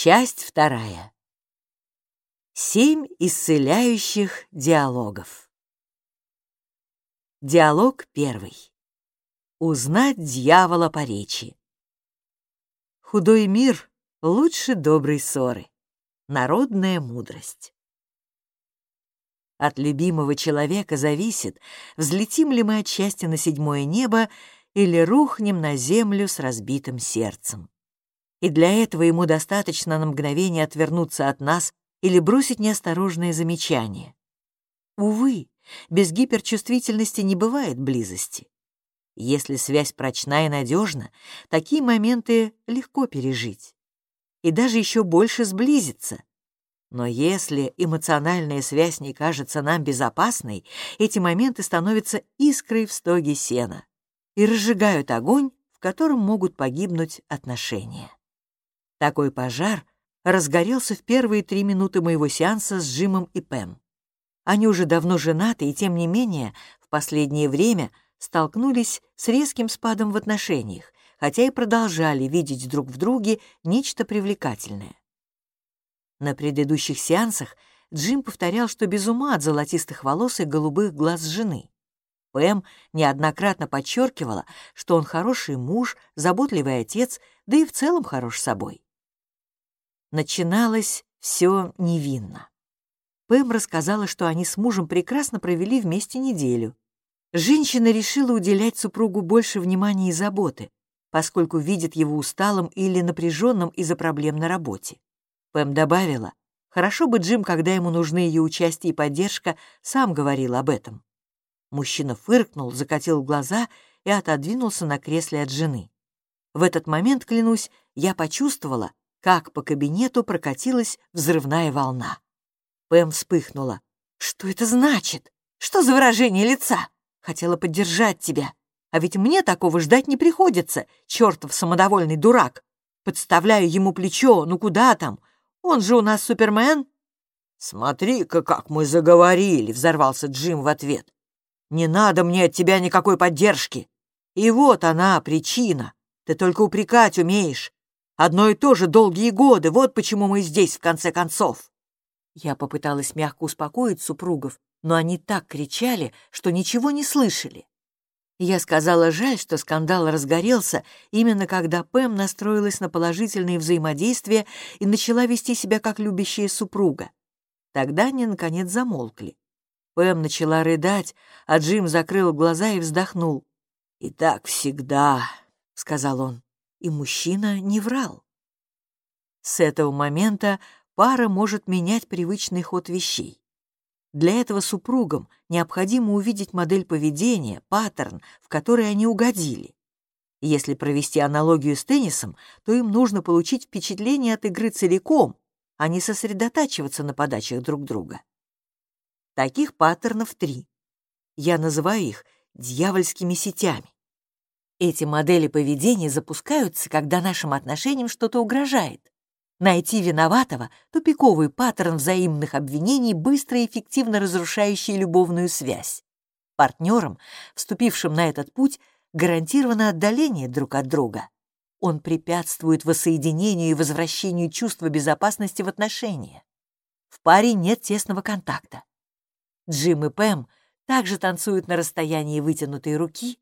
Часть вторая. Семь исцеляющих диалогов. Диалог первый. Узнать дьявола по речи. Худой мир лучше доброй ссоры. Народная мудрость. От любимого человека зависит, взлетим ли мы от счастья на седьмое небо или рухнем на землю с разбитым сердцем. И для этого ему достаточно на мгновение отвернуться от нас или бросить неосторожное замечание. Увы, без гиперчувствительности не бывает близости. Если связь прочна и надежна, такие моменты легко пережить. И даже еще больше сблизиться. Но если эмоциональная связь не кажется нам безопасной, эти моменты становятся искрой в стоге сена и разжигают огонь, в котором могут погибнуть отношения. Такой пожар разгорелся в первые три минуты моего сеанса с Джимом и Пэм. Они уже давно женаты и, тем не менее, в последнее время столкнулись с резким спадом в отношениях, хотя и продолжали видеть друг в друге нечто привлекательное. На предыдущих сеансах Джим повторял, что без ума от золотистых волос и голубых глаз жены. Пэм неоднократно подчеркивала, что он хороший муж, заботливый отец, да и в целом хорош собой. Начиналось все невинно. Пэм рассказала, что они с мужем прекрасно провели вместе неделю. Женщина решила уделять супругу больше внимания и заботы, поскольку видит его усталым или напряженным из-за проблем на работе. Пэм добавила, хорошо бы Джим, когда ему нужны ее участие и поддержка, сам говорил об этом. Мужчина фыркнул, закатил глаза и отодвинулся на кресле от жены. В этот момент, клянусь, я почувствовала, как по кабинету прокатилась взрывная волна. Пэм вспыхнула. «Что это значит? Что за выражение лица? Хотела поддержать тебя. А ведь мне такого ждать не приходится, чертов самодовольный дурак. Подставляю ему плечо, ну куда там? Он же у нас супермен». «Смотри-ка, как мы заговорили!» — взорвался Джим в ответ. Не надо мне от тебя никакой поддержки. И вот она, причина. Ты только упрекать умеешь. Одно и то же долгие годы, вот почему мы здесь, в конце концов». Я попыталась мягко успокоить супругов, но они так кричали, что ничего не слышали. Я сказала, жаль, что скандал разгорелся именно когда Пэм настроилась на положительные взаимодействия и начала вести себя как любящая супруга. Тогда они, наконец, замолкли. Пэм начала рыдать, а Джим закрыл глаза и вздохнул. «И так всегда», — сказал он, и мужчина не врал. С этого момента пара может менять привычный ход вещей. Для этого супругам необходимо увидеть модель поведения, паттерн, в который они угодили. Если провести аналогию с теннисом, то им нужно получить впечатление от игры целиком, а не сосредотачиваться на подачах друг друга. Таких паттернов три. Я называю их дьявольскими сетями. Эти модели поведения запускаются, когда нашим отношениям что-то угрожает. Найти виноватого — тупиковый паттерн взаимных обвинений, быстро и эффективно разрушающий любовную связь. Партнерам, вступившим на этот путь, гарантировано отдаление друг от друга. Он препятствует воссоединению и возвращению чувства безопасности в отношения. В паре нет тесного контакта. Джим и Пэм также танцуют на расстоянии вытянутой руки.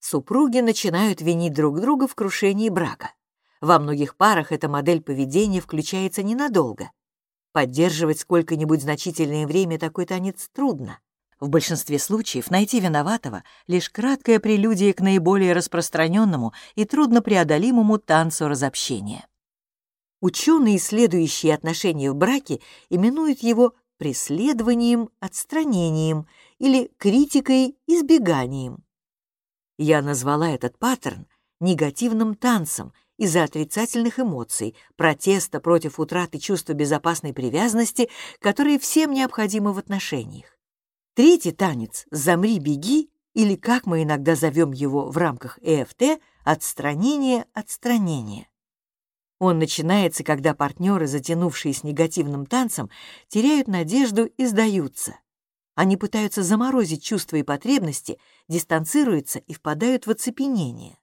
Супруги начинают винить друг друга в крушении брака. Во многих парах эта модель поведения включается ненадолго. Поддерживать сколько-нибудь значительное время такой танец трудно. В большинстве случаев найти виноватого — лишь краткая прелюдия к наиболее распространенному и труднопреодолимому танцу разобщения. Ученые, исследующие отношения в браке, именуют его преследованием, отстранением или критикой, избеганием. Я назвала этот паттерн негативным танцем из-за отрицательных эмоций, протеста против утраты чувства безопасной привязанности, которые всем необходимы в отношениях. Третий танец «Замри, беги» или, как мы иногда зовем его в рамках ЭФТ, «отстранение, отстранение». Он начинается, когда партнеры, затянувшие с негативным танцем, теряют надежду и сдаются. Они пытаются заморозить чувства и потребности, дистанцируются и впадают в оцепенение.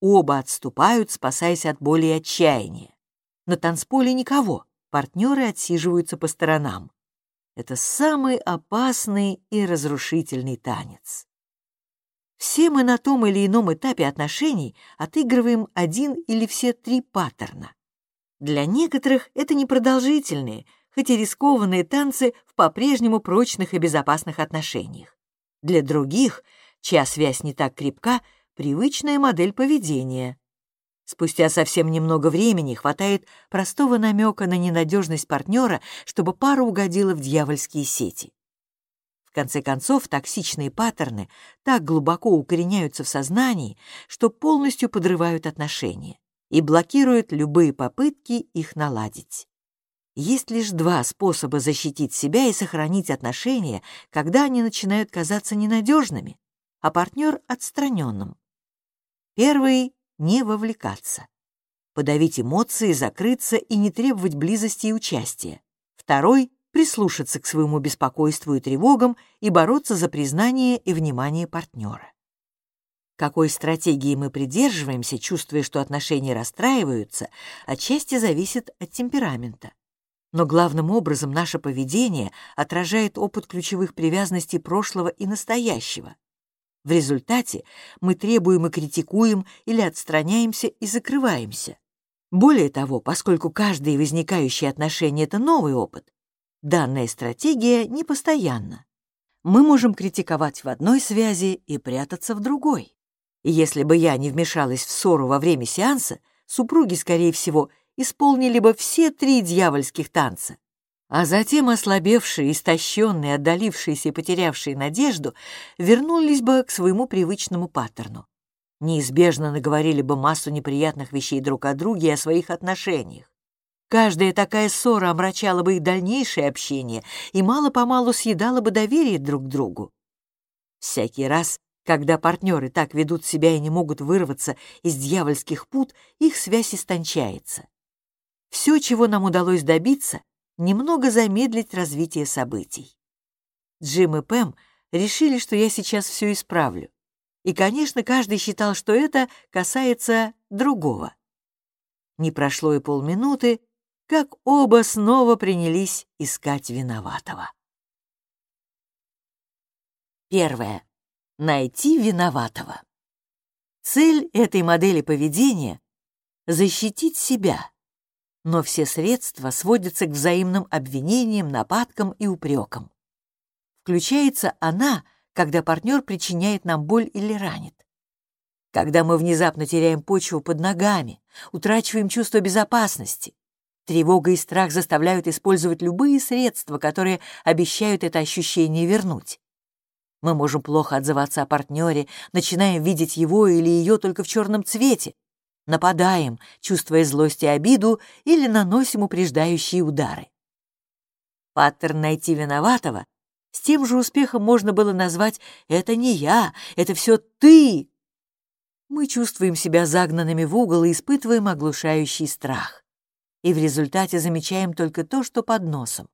Оба отступают, спасаясь от боли и отчаяния. На танцполе никого, партнеры отсиживаются по сторонам. Это самый опасный и разрушительный танец. Все мы на том или ином этапе отношений отыгрываем один или все три паттерна. Для некоторых это непродолжительные, хоть и рискованные танцы в по-прежнему прочных и безопасных отношениях. Для других, чья связь не так крепка, привычная модель поведения. Спустя совсем немного времени хватает простого намека на ненадежность партнера, чтобы пара угодила в дьявольские сети. В конце концов, токсичные паттерны так глубоко укореняются в сознании, что полностью подрывают отношения и блокируют любые попытки их наладить. Есть лишь два способа защитить себя и сохранить отношения, когда они начинают казаться ненадежными, а партнер — отстраненным. Первый — не вовлекаться. Подавить эмоции, закрыться и не требовать близости и участия. Второй — прислушаться к своему беспокойству и тревогам и бороться за признание и внимание партнера. Какой стратегии мы придерживаемся, чувствуя, что отношения расстраиваются, отчасти зависит от темперамента. Но главным образом наше поведение отражает опыт ключевых привязанностей прошлого и настоящего. В результате мы требуем и критикуем или отстраняемся и закрываемся. Более того, поскольку каждое возникающее отношение — это новый опыт, данная стратегия непостоянна. Мы можем критиковать в одной связи и прятаться в другой. И если бы я не вмешалась в ссору во время сеанса, супруги, скорее всего, исполнили бы все три дьявольских танца. А затем ослабевшие, истощенные, отдалившиеся и потерявшие надежду вернулись бы к своему привычному паттерну. Неизбежно наговорили бы массу неприятных вещей друг о друге и о своих отношениях. Каждая такая ссора омрачала бы их дальнейшее общение и мало-помалу съедала бы доверие друг к другу. Всякий раз, когда партнеры так ведут себя и не могут вырваться из дьявольских пут, их связь истончается. Все, чего нам удалось добиться, немного замедлить развитие событий. Джим и Пэм решили, что я сейчас все исправлю. И, конечно, каждый считал, что это касается другого. Не прошло и полминуты, как оба снова принялись искать виноватого. Первое найти виноватого. Цель этой модели поведения — защитить себя, но все средства сводятся к взаимным обвинениям, нападкам и упрекам. Включается она, когда партнер причиняет нам боль или ранит. Когда мы внезапно теряем почву под ногами, утрачиваем чувство безопасности. Тревога и страх заставляют использовать любые средства, которые обещают это ощущение вернуть. Мы можем плохо отзываться о партнере, начинаем видеть его или ее только в черном цвете, нападаем, чувствуя злость и обиду, или наносим упреждающие удары. Паттерн «найти виноватого» с тем же успехом можно было назвать «это не я, это все ты». Мы чувствуем себя загнанными в угол и испытываем оглушающий страх. И в результате замечаем только то, что под носом.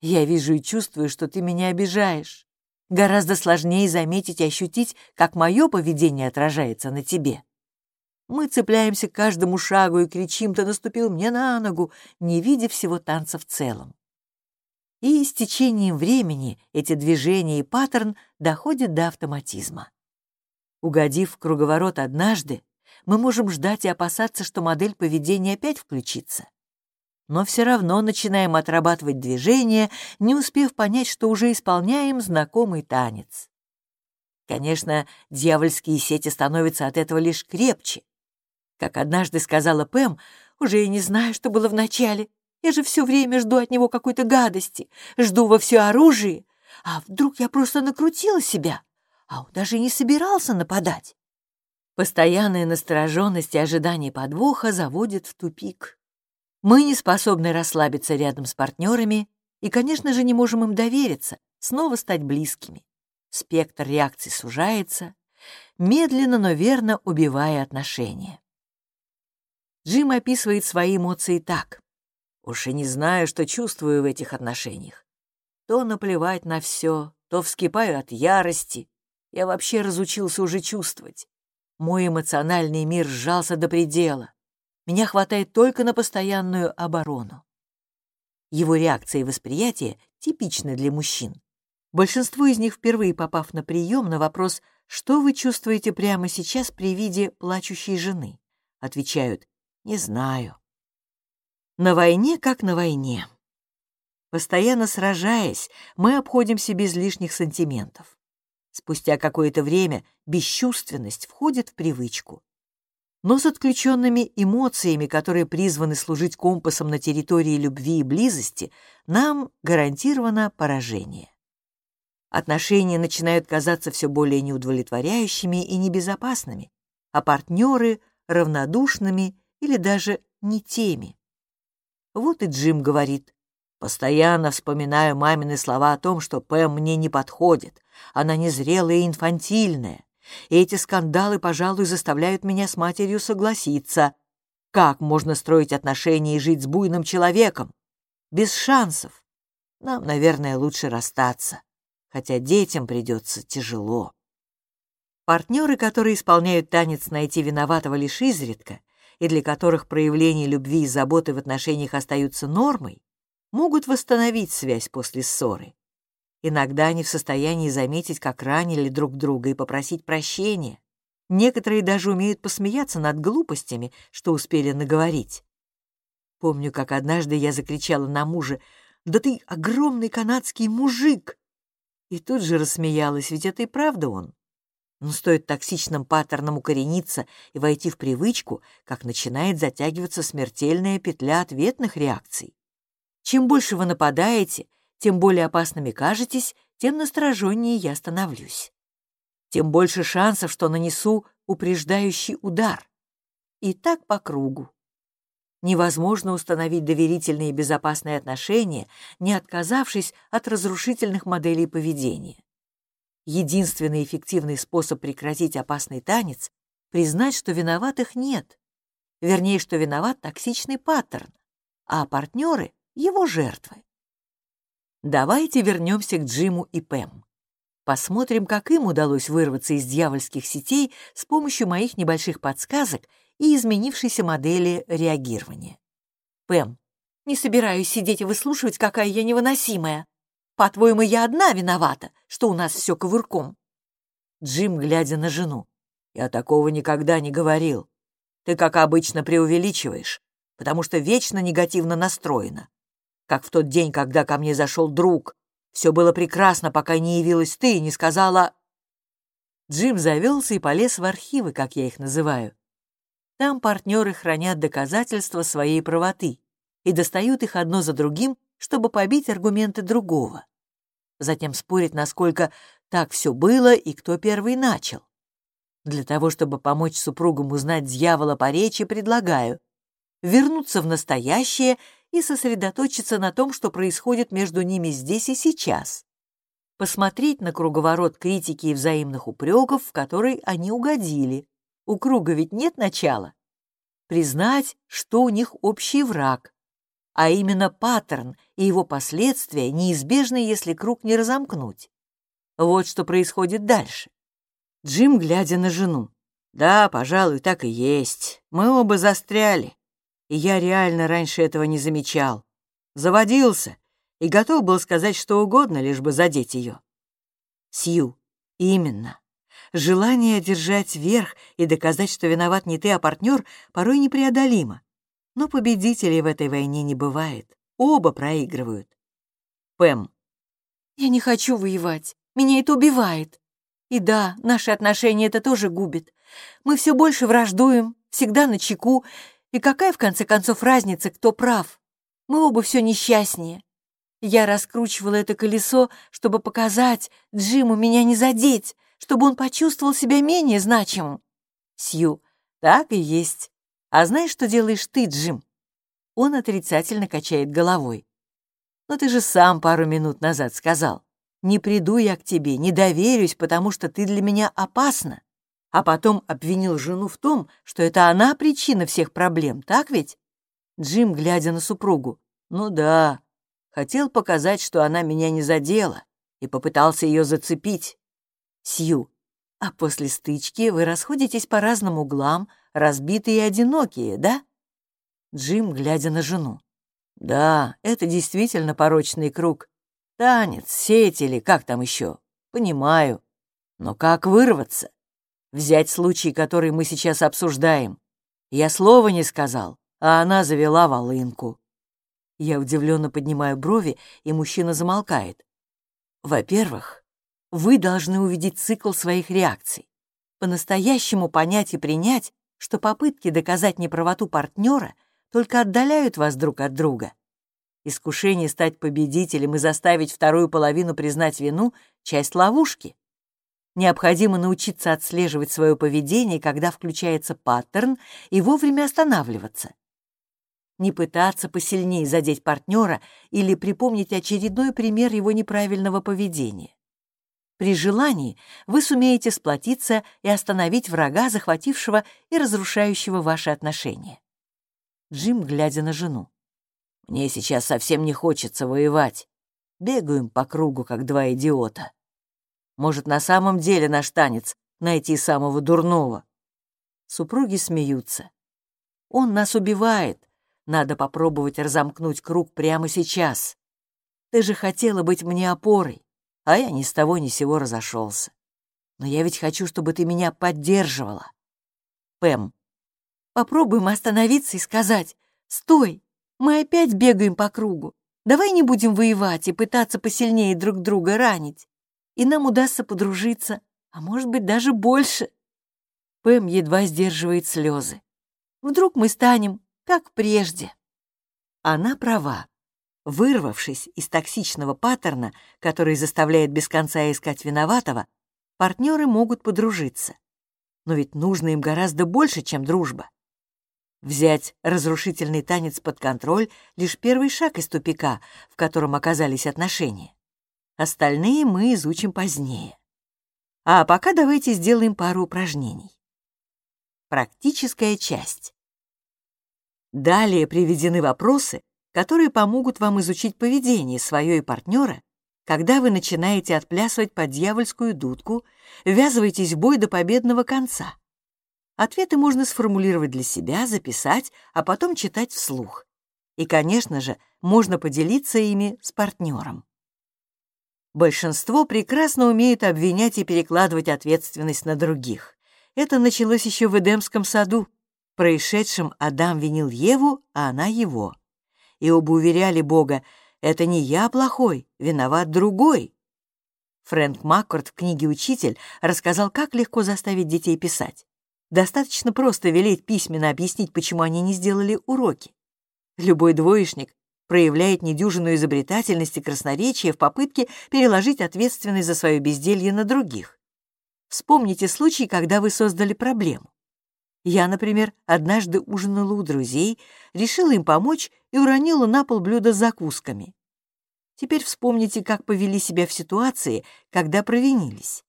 Я вижу и чувствую, что ты меня обижаешь. Гораздо сложнее заметить и ощутить, как мое поведение отражается на тебе. Мы цепляемся к каждому шагу и кричим «Ты наступил мне на ногу!», не видя всего танца в целом. И с течением времени эти движения и паттерн доходят до автоматизма. Угодив в круговорот однажды, мы можем ждать и опасаться, что модель поведения опять включится но все равно начинаем отрабатывать движения, не успев понять, что уже исполняем знакомый танец. Конечно, дьявольские сети становятся от этого лишь крепче. Как однажды сказала Пэм, уже и не знаю, что было вначале. Я же все время жду от него какой-то гадости, жду во все оружие. А вдруг я просто накрутила себя, а он даже не собирался нападать. Постоянная настороженность и ожидание подвоха заводит в тупик. Мы не способны расслабиться рядом с партнерами и, конечно же, не можем им довериться, снова стать близкими. Спектр реакций сужается, медленно, но верно убивая отношения. Джим описывает свои эмоции так. «Уж и не знаю, что чувствую в этих отношениях. То наплевать на все, то вскипаю от ярости. Я вообще разучился уже чувствовать. Мой эмоциональный мир сжался до предела. меня хватает только на постоянную оборону. Его реакция и восприятие типичны для мужчин. Большинство из них, впервые попав на прием на вопрос «Что вы чувствуете прямо сейчас при виде плачущей жены?» отвечают «Не знаю». На войне как на войне. Постоянно сражаясь, мы обходимся без лишних сантиментов. Спустя какое-то время бесчувственность входит в привычку. Но с отключенными эмоциями, которые призваны служить компасом на территории любви и близости, нам гарантировано поражение. Отношения начинают казаться все более неудовлетворяющими и небезопасными, а партнеры — равнодушными или даже не теми. Вот и Джим говорит, Постоянно вспоминаю мамины слова о том, что Пэм мне не подходит. Она незрелая и инфантильная. И эти скандалы, пожалуй, заставляют меня с матерью согласиться. Как можно строить отношения и жить с буйным человеком? Без шансов. Нам, наверное, лучше расстаться. Хотя детям придется тяжело. Партнеры, которые исполняют танец «Найти виноватого» лишь изредка, и для которых проявление любви и заботы в отношениях остаются нормой, могут восстановить связь после ссоры. Иногда они в состоянии заметить, как ранили друг друга и попросить прощения. Некоторые даже умеют посмеяться над глупостями, что успели наговорить. Помню, как однажды я закричала на мужа «Да ты огромный канадский мужик!» И тут же рассмеялась, ведь это и правда он. Но стоит токсичным паттернам укорениться и войти в привычку, как начинает затягиваться смертельная петля ответных реакций. Чем больше вы нападаете, тем более опасными кажетесь, тем настороженнее я становлюсь. Тем больше шансов, что нанесу упреждающий удар. И так по кругу. Невозможно установить доверительные и безопасные отношения, не отказавшись от разрушительных моделей поведения. Единственный эффективный способ прекратить опасный танец — признать, что виноватых нет. Вернее, что виноват токсичный паттерн, а партнеры его жертвы. Давайте вернемся к Джиму и Пэм. Посмотрим, как им удалось вырваться из дьявольских сетей с помощью моих небольших подсказок и изменившейся модели реагирования. Пэм, не собираюсь сидеть и выслушивать, какая я невыносимая. По-твоему, я одна виновата, что у нас все ковырком? Джим, глядя на жену. Я такого никогда не говорил. Ты, как обычно, преувеличиваешь, потому что вечно негативно настроена как в тот день, когда ко мне зашел друг. Все было прекрасно, пока не явилась ты и не сказала...» Джим завелся и полез в архивы, как я их называю. Там партнеры хранят доказательства своей правоты и достают их одно за другим, чтобы побить аргументы другого. Затем спорят, насколько так все было и кто первый начал. Для того, чтобы помочь супругам узнать дьявола по речи, предлагаю вернуться в настоящее и сосредоточиться на том, что происходит между ними здесь и сейчас. Посмотреть на круговорот критики и взаимных упреков, в который они угодили. У круга ведь нет начала. Признать, что у них общий враг, а именно паттерн и его последствия неизбежны, если круг не разомкнуть. Вот что происходит дальше. Джим, глядя на жену. «Да, пожалуй, так и есть. Мы оба застряли и я реально раньше этого не замечал. Заводился и готов был сказать что угодно, лишь бы задеть ее. Сью, именно. Желание одержать верх и доказать, что виноват не ты, а партнер, порой непреодолимо. Но победителей в этой войне не бывает. Оба проигрывают. Пэм. Я не хочу воевать. Меня это убивает. И да, наши отношения это тоже губит. Мы все больше враждуем, всегда на чеку, и какая, в конце концов, разница, кто прав? Мы оба все несчастнее. Я раскручивала это колесо, чтобы показать Джиму меня не задеть, чтобы он почувствовал себя менее значимым. Сью, так и есть. А знаешь, что делаешь ты, Джим? Он отрицательно качает головой. Но ты же сам пару минут назад сказал. Не приду я к тебе, не доверюсь, потому что ты для меня опасна а потом обвинил жену в том, что это она причина всех проблем, так ведь? Джим, глядя на супругу, ну да, хотел показать, что она меня не задела, и попытался ее зацепить. Сью, а после стычки вы расходитесь по разным углам, разбитые и одинокие, да? Джим, глядя на жену. «Да, это действительно порочный круг. Танец, сеть или как там еще? Понимаю. Но как вырваться? Взять случай, который мы сейчас обсуждаем. Я слова не сказал, а она завела волынку. Я удивленно поднимаю брови, и мужчина замолкает. Во-первых, вы должны увидеть цикл своих реакций. По-настоящему понять и принять, что попытки доказать неправоту партнера только отдаляют вас друг от друга. Искушение стать победителем и заставить вторую половину признать вину — часть ловушки. Необходимо научиться отслеживать свое поведение, когда включается паттерн, и вовремя останавливаться. Не пытаться посильнее задеть партнера или припомнить очередной пример его неправильного поведения. При желании вы сумеете сплотиться и остановить врага, захватившего и разрушающего ваши отношения. Джим, глядя на жену. «Мне сейчас совсем не хочется воевать. Бегаем по кругу, как два идиота. Может, на самом деле наш танец найти самого дурного?» Супруги смеются. «Он нас убивает. Надо попробовать разомкнуть круг прямо сейчас. Ты же хотела быть мне опорой а я ни с того ни сего разошелся. Но я ведь хочу, чтобы ты меня поддерживала. Пэм, попробуем остановиться и сказать, «Стой, мы опять бегаем по кругу. Давай не будем воевать и пытаться посильнее друг друга ранить, и нам удастся подружиться, а может быть даже больше». Пэм едва сдерживает слезы. Вдруг мы станем, как прежде. Она права. Вырвавшись из токсичного паттерна, который заставляет без конца искать виноватого, партнеры могут подружиться. Но ведь нужно им гораздо больше, чем дружба. Взять разрушительный танец под контроль — лишь первый шаг из тупика, в котором оказались отношения. Остальные мы изучим позднее. А пока давайте сделаем пару упражнений. Практическая часть. Далее приведены вопросы, которые помогут вам изучить поведение свое и партнера, когда вы начинаете отплясывать под дьявольскую дудку, ввязываетесь в бой до победного конца. Ответы можно сформулировать для себя, записать, а потом читать вслух. И, конечно же, можно поделиться ими с партнером. Большинство прекрасно умеет обвинять и перекладывать ответственность на других. Это началось еще в Эдемском саду. Происшедшем Адам винил Еву, а она его и оба уверяли Бога, «Это не я плохой, виноват другой». Фрэнк Маккорд в книге «Учитель» рассказал, как легко заставить детей писать. Достаточно просто велеть письменно объяснить, почему они не сделали уроки. Любой двоечник проявляет недюжинную изобретательность и красноречие в попытке переложить ответственность за свое безделье на других. Вспомните случай, когда вы создали проблему. Я, например, однажды ужинала у друзей, решила им помочь и уронила на пол блюдо с закусками. Теперь вспомните, как повели себя в ситуации, когда провинились.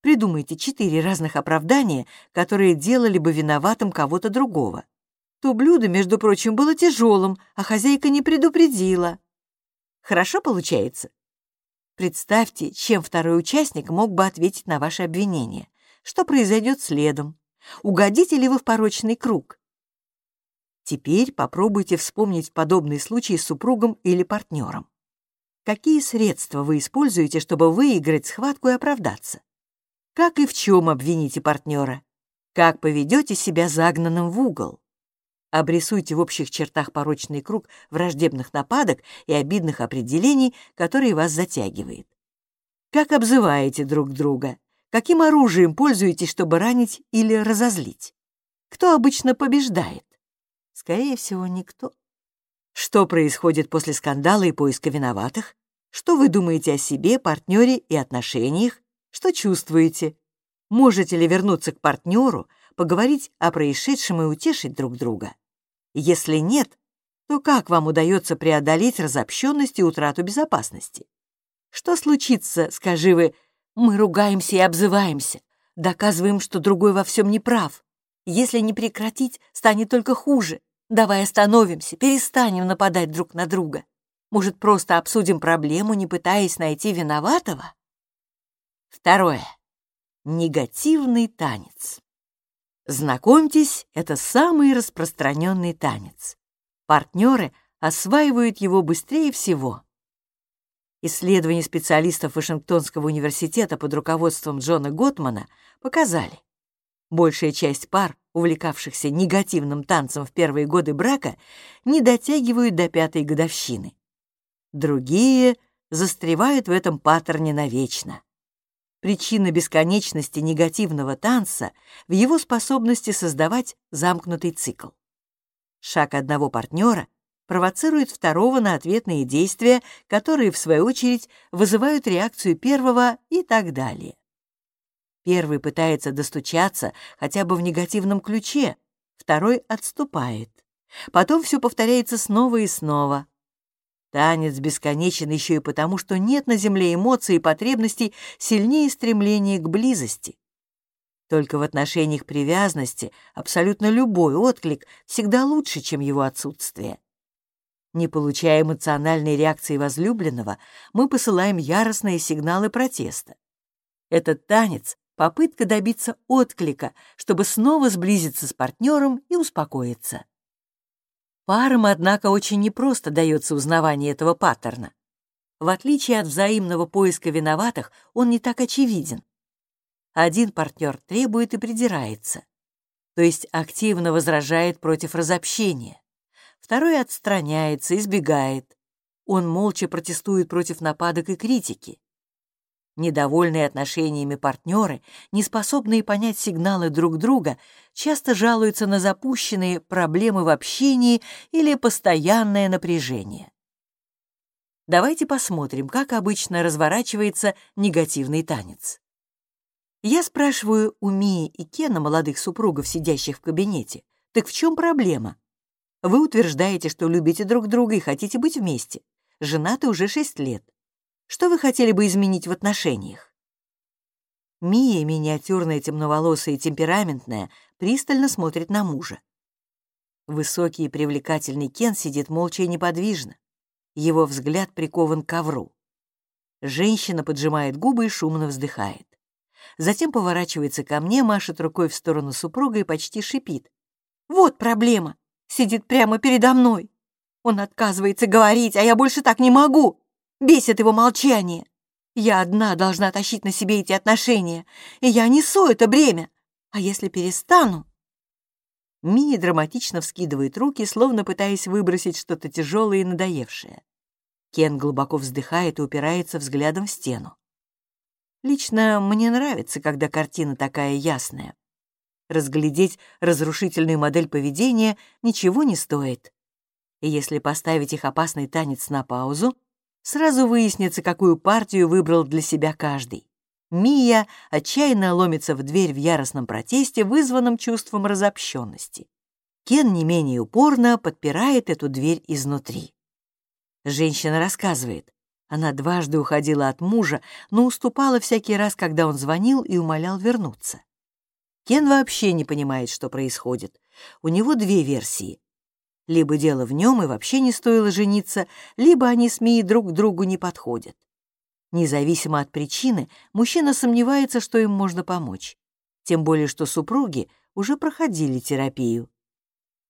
Придумайте четыре разных оправдания, которые делали бы виноватым кого-то другого. То блюдо, между прочим, было тяжелым, а хозяйка не предупредила. Хорошо получается? Представьте, чем второй участник мог бы ответить на ваше обвинение. Что произойдет следом? Угодите ли вы в порочный круг? Теперь попробуйте вспомнить подобные случаи с супругом или партнером. Какие средства вы используете, чтобы выиграть схватку и оправдаться? Как и в чем обвините партнера? Как поведете себя загнанным в угол? Обрисуйте в общих чертах порочный круг враждебных нападок и обидных определений, которые вас затягивает. Как обзываете друг друга? Каким оружием пользуетесь, чтобы ранить или разозлить? Кто обычно побеждает? Скорее всего, никто. Что происходит после скандала и поиска виноватых? Что вы думаете о себе, партнере и отношениях? Что чувствуете? Можете ли вернуться к партнеру, поговорить о происшедшем и утешить друг друга? Если нет, то как вам удается преодолеть разобщенность и утрату безопасности? Что случится, скажи вы, мы ругаемся и обзываемся, доказываем, что другой во всем не прав. Если не прекратить, станет только хуже. Давай остановимся, перестанем нападать друг на друга. Может, просто обсудим проблему, не пытаясь найти виноватого? Второе. Негативный танец. Знакомьтесь, это самый распространенный танец. Партнеры осваивают его быстрее всего. Исследования специалистов Вашингтонского университета под руководством Джона Готмана показали, большая часть пар, увлекавшихся негативным танцем в первые годы брака, не дотягивают до пятой годовщины. Другие застревают в этом паттерне навечно. Причина бесконечности негативного танца в его способности создавать замкнутый цикл. Шаг одного партнера провоцирует второго на ответные действия, которые, в свою очередь, вызывают реакцию первого и так далее. Первый пытается достучаться хотя бы в негативном ключе, второй отступает. Потом все повторяется снова и снова. Танец бесконечен еще и потому, что нет на Земле эмоций и потребностей сильнее стремления к близости. Только в отношениях привязанности абсолютно любой отклик всегда лучше, чем его отсутствие. Не получая эмоциональной реакции возлюбленного, мы посылаем яростные сигналы протеста. Этот танец — попытка добиться отклика, чтобы снова сблизиться с партнером и успокоиться. Парам, однако, очень непросто дается узнавание этого паттерна. В отличие от взаимного поиска виноватых, он не так очевиден. Один партнер требует и придирается, то есть активно возражает против разобщения второй отстраняется, избегает. Он молча протестует против нападок и критики. Недовольные отношениями партнеры, неспособные понять сигналы друг друга, часто жалуются на запущенные проблемы в общении или постоянное напряжение. Давайте посмотрим, как обычно разворачивается негативный танец. Я спрашиваю у Мии и Кена, молодых супругов, сидящих в кабинете, так в чем проблема? Вы утверждаете, что любите друг друга и хотите быть вместе. Женаты уже шесть лет. Что вы хотели бы изменить в отношениях? Мия, миниатюрная, темноволосая и темпераментная, пристально смотрит на мужа. Высокий и привлекательный Кен сидит молча и неподвижно. Его взгляд прикован к ковру. Женщина поджимает губы и шумно вздыхает. Затем поворачивается ко мне, машет рукой в сторону супруга и почти шипит. «Вот проблема! сидит прямо передо мной. Он отказывается говорить, а я больше так не могу. Бесит его молчание. Я одна должна тащить на себе эти отношения, и я несу это бремя. А если перестану? Мия драматично вскидывает руки, словно пытаясь выбросить что-то тяжелое и надоевшее. Кен глубоко вздыхает и упирается взглядом в стену. Лично мне нравится, когда картина такая ясная. Разглядеть разрушительную модель поведения ничего не стоит. И если поставить их опасный танец на паузу, сразу выяснится, какую партию выбрал для себя каждый. Мия отчаянно ломится в дверь в яростном протесте, вызванном чувством разобщенности. Кен не менее упорно подпирает эту дверь изнутри. Женщина рассказывает. Она дважды уходила от мужа, но уступала всякий раз, когда он звонил и умолял вернуться. Кен вообще не понимает, что происходит. У него две версии. Либо дело в нем и вообще не стоило жениться, либо они с Мией друг к другу не подходят. Независимо от причины, мужчина сомневается, что им можно помочь. Тем более, что супруги уже проходили терапию.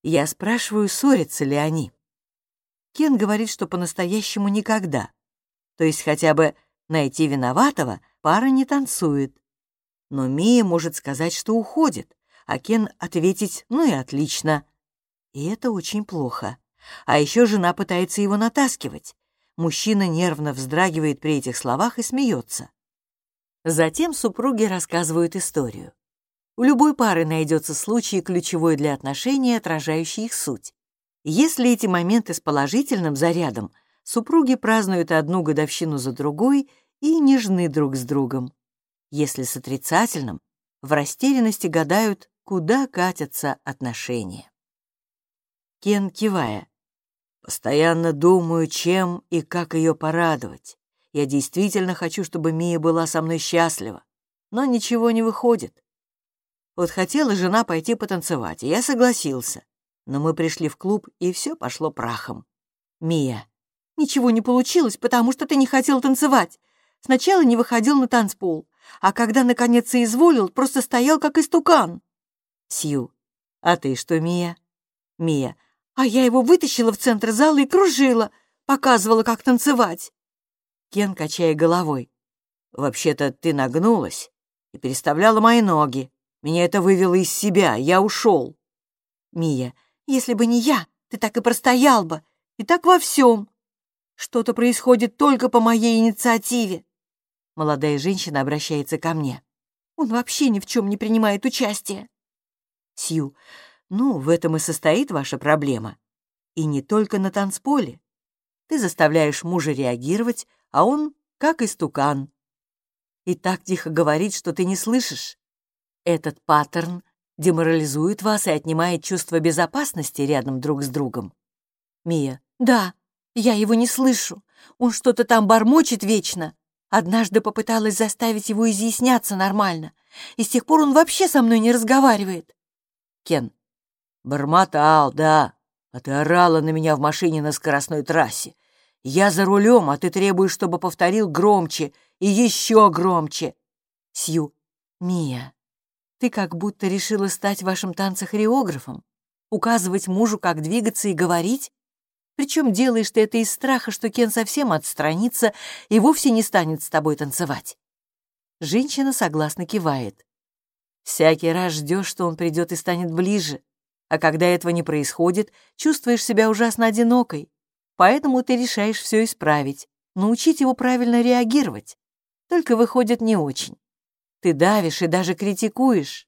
Я спрашиваю, ссорятся ли они. Кен говорит, что по-настоящему никогда. То есть хотя бы найти виноватого пара не танцует. Но Мия может сказать, что уходит, а Кен ответить «ну и отлично». И это очень плохо. А еще жена пытается его натаскивать. Мужчина нервно вздрагивает при этих словах и смеется. Затем супруги рассказывают историю. У любой пары найдется случай ключевой для отношений, отражающий их суть. Если эти моменты с положительным зарядом, супруги празднуют одну годовщину за другой и нежны друг с другом. Если с отрицательным, в растерянности гадают, куда катятся отношения. Кен, кивая, «Постоянно думаю, чем и как ее порадовать. Я действительно хочу, чтобы Мия была со мной счастлива, но ничего не выходит. Вот хотела жена пойти потанцевать, и я согласился. Но мы пришли в клуб, и все пошло прахом. Мия, ничего не получилось, потому что ты не хотел танцевать. Сначала не выходил на танцпол, а когда, наконец, соизволил, просто стоял как истукан. Сью. А ты что, Мия? Мия. А я его вытащила в центр зала и кружила, показывала, как танцевать. Кен, качая головой. «Вообще-то ты нагнулась и переставляла мои ноги. Меня это вывело из себя, я ушел». Мия. «Если бы не я, ты так и простоял бы. И так во всем. Что-то происходит только по моей инициативе». Молодая женщина обращается ко мне. «Он вообще ни в чем не принимает участия». Сью. «Ну, в этом и состоит ваша проблема. И не только на танцполе. Ты заставляешь мужа реагировать, а он как истукан. И так тихо говорит, что ты не слышишь. Этот паттерн деморализует вас и отнимает чувство безопасности рядом друг с другом. Мия. Да, я его не слышу. Он что-то там бормочет вечно. Однажды попыталась заставить его изъясняться нормально, и с тех пор он вообще со мной не разговаривает. Кен. Бормотал, да, а ты орала на меня в машине на скоростной трассе. Я за рулем, а ты требуешь, чтобы повторил громче и еще громче. Сью. Мия, ты как будто решила стать вашим танцехореографом, указывать мужу, как двигаться и говорить? Причем делаешь ты это из страха, что Кен совсем отстранится и вовсе не станет с тобой танцевать. Женщина согласно кивает. Всякий раз ждешь, что он придет и станет ближе, а когда этого не происходит, чувствуешь себя ужасно одинокой, Поэтому ты решаешь все исправить, научить его правильно реагировать. Только выходит не очень. Ты давишь и даже критикуешь.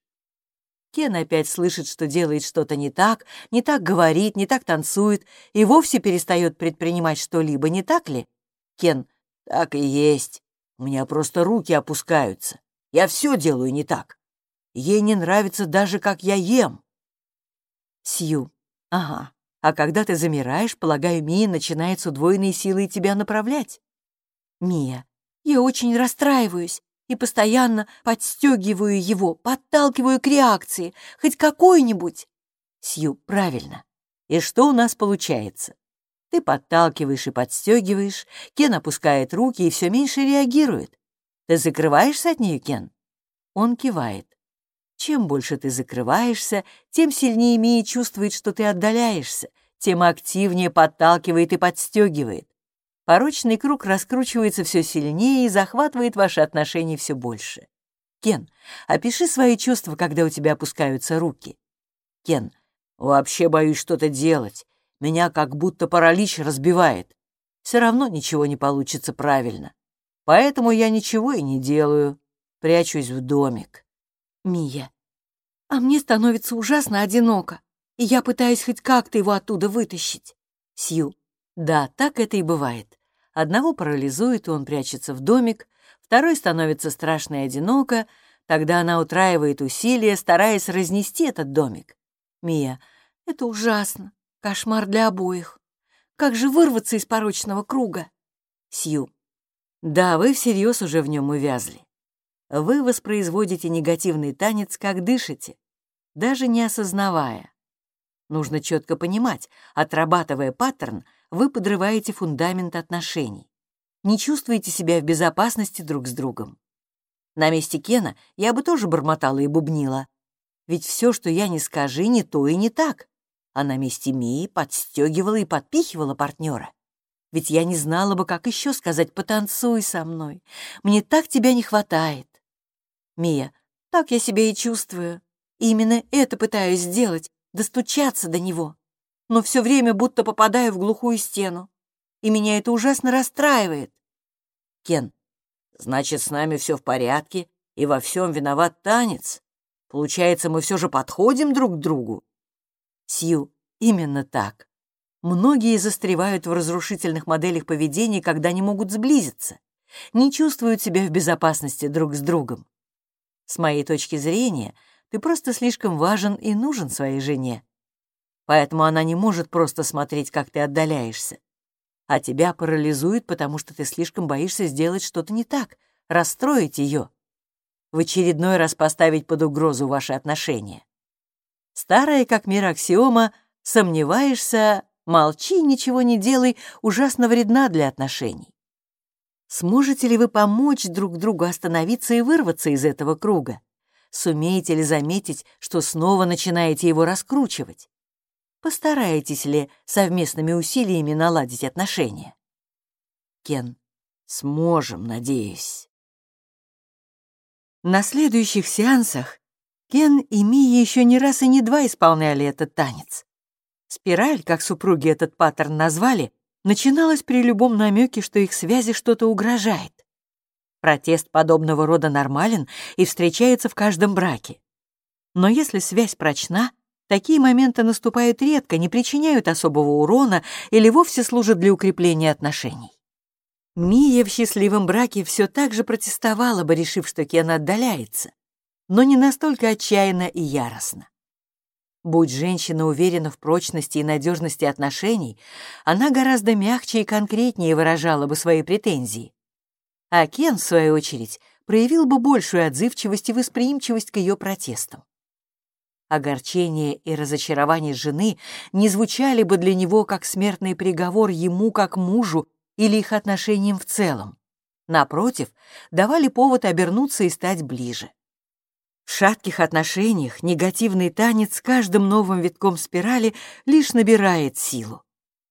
Кен опять слышит, что делает что-то не так, не так говорит, не так танцует и вовсе перестает предпринимать что-либо, не так ли? Кен, так и есть. У меня просто руки опускаются. Я все делаю не так. Ей не нравится даже, как я ем. Сью, ага, а когда ты замираешь, полагаю, Мия начинает с удвоенной силой тебя направлять. Мия, я очень расстраиваюсь и постоянно подстегиваю его, подталкиваю к реакции, хоть какой-нибудь. Сью, правильно. И что у нас получается? Ты подталкиваешь и подстегиваешь, Кен опускает руки и все меньше реагирует. Ты закрываешься от нее, Кен? Он кивает. Чем больше ты закрываешься, тем сильнее Мия чувствует, что ты отдаляешься, тем активнее подталкивает и подстегивает. Порочный круг раскручивается все сильнее и захватывает ваши отношения все больше. Кен, опиши свои чувства, когда у тебя опускаются руки. Кен, вообще боюсь что-то делать. Меня как будто паралич разбивает. Все равно ничего не получится правильно. Поэтому я ничего и не делаю. Прячусь в домик. Мия. А мне становится ужасно одиноко, и я пытаюсь хоть как-то его оттуда вытащить. Сью. Да, так это и бывает. Одного парализует, и он прячется в домик, второй становится страшно и одиноко, тогда она утраивает усилия, стараясь разнести этот домик. Мия. Это ужасно. Кошмар для обоих. Как же вырваться из порочного круга? Сью. Да, вы всерьез уже в нем увязли вы воспроизводите негативный танец, как дышите, даже не осознавая. Нужно четко понимать, отрабатывая паттерн, вы подрываете фундамент отношений. Не чувствуете себя в безопасности друг с другом. На месте Кена я бы тоже бормотала и бубнила. Ведь все, что я не скажи, не то и не так. А на месте Мии подстегивала и подпихивала партнера. Ведь я не знала бы, как еще сказать «потанцуй со мной». Мне так тебя не хватает. Мия, так я себя и чувствую. Именно это пытаюсь сделать, достучаться до него. Но все время будто попадаю в глухую стену. И меня это ужасно расстраивает. Кен, значит, с нами все в порядке, и во всем виноват танец. Получается, мы все же подходим друг к другу. Сью, именно так. Многие застревают в разрушительных моделях поведения, когда не могут сблизиться, не чувствуют себя в безопасности друг с другом. С моей точки зрения, ты просто слишком важен и нужен своей жене. Поэтому она не может просто смотреть, как ты отдаляешься. А тебя парализует, потому что ты слишком боишься сделать что-то не так, расстроить ее. В очередной раз поставить под угрозу ваши отношения. Старая, как мир аксиома, сомневаешься, молчи, ничего не делай, ужасно вредна для отношений. Сможете ли вы помочь друг другу остановиться и вырваться из этого круга? Сумеете ли заметить, что снова начинаете его раскручивать? Постараетесь ли совместными усилиями наладить отношения? Кен. Сможем, надеюсь. На следующих сеансах Кен и Мия еще не раз и не два исполняли этот танец. Спираль, как супруги этот паттерн назвали, начиналась при любом намеке, что их связи что-то угрожает. Протест подобного рода нормален и встречается в каждом браке. Но если связь прочна, такие моменты наступают редко, не причиняют особого урона или вовсе служат для укрепления отношений. Мия в счастливом браке все так же протестовала бы, решив, что Кен отдаляется, но не настолько отчаянно и яростно. Будь женщина уверена в прочности и надежности отношений, она гораздо мягче и конкретнее выражала бы свои претензии. А Кен, в свою очередь, проявил бы большую отзывчивость и восприимчивость к ее протестам. Огорчение и разочарование жены не звучали бы для него как смертный приговор ему как мужу или их отношениям в целом. Напротив, давали повод обернуться и стать ближе. В шатких отношениях негативный танец с каждым новым витком спирали лишь набирает силу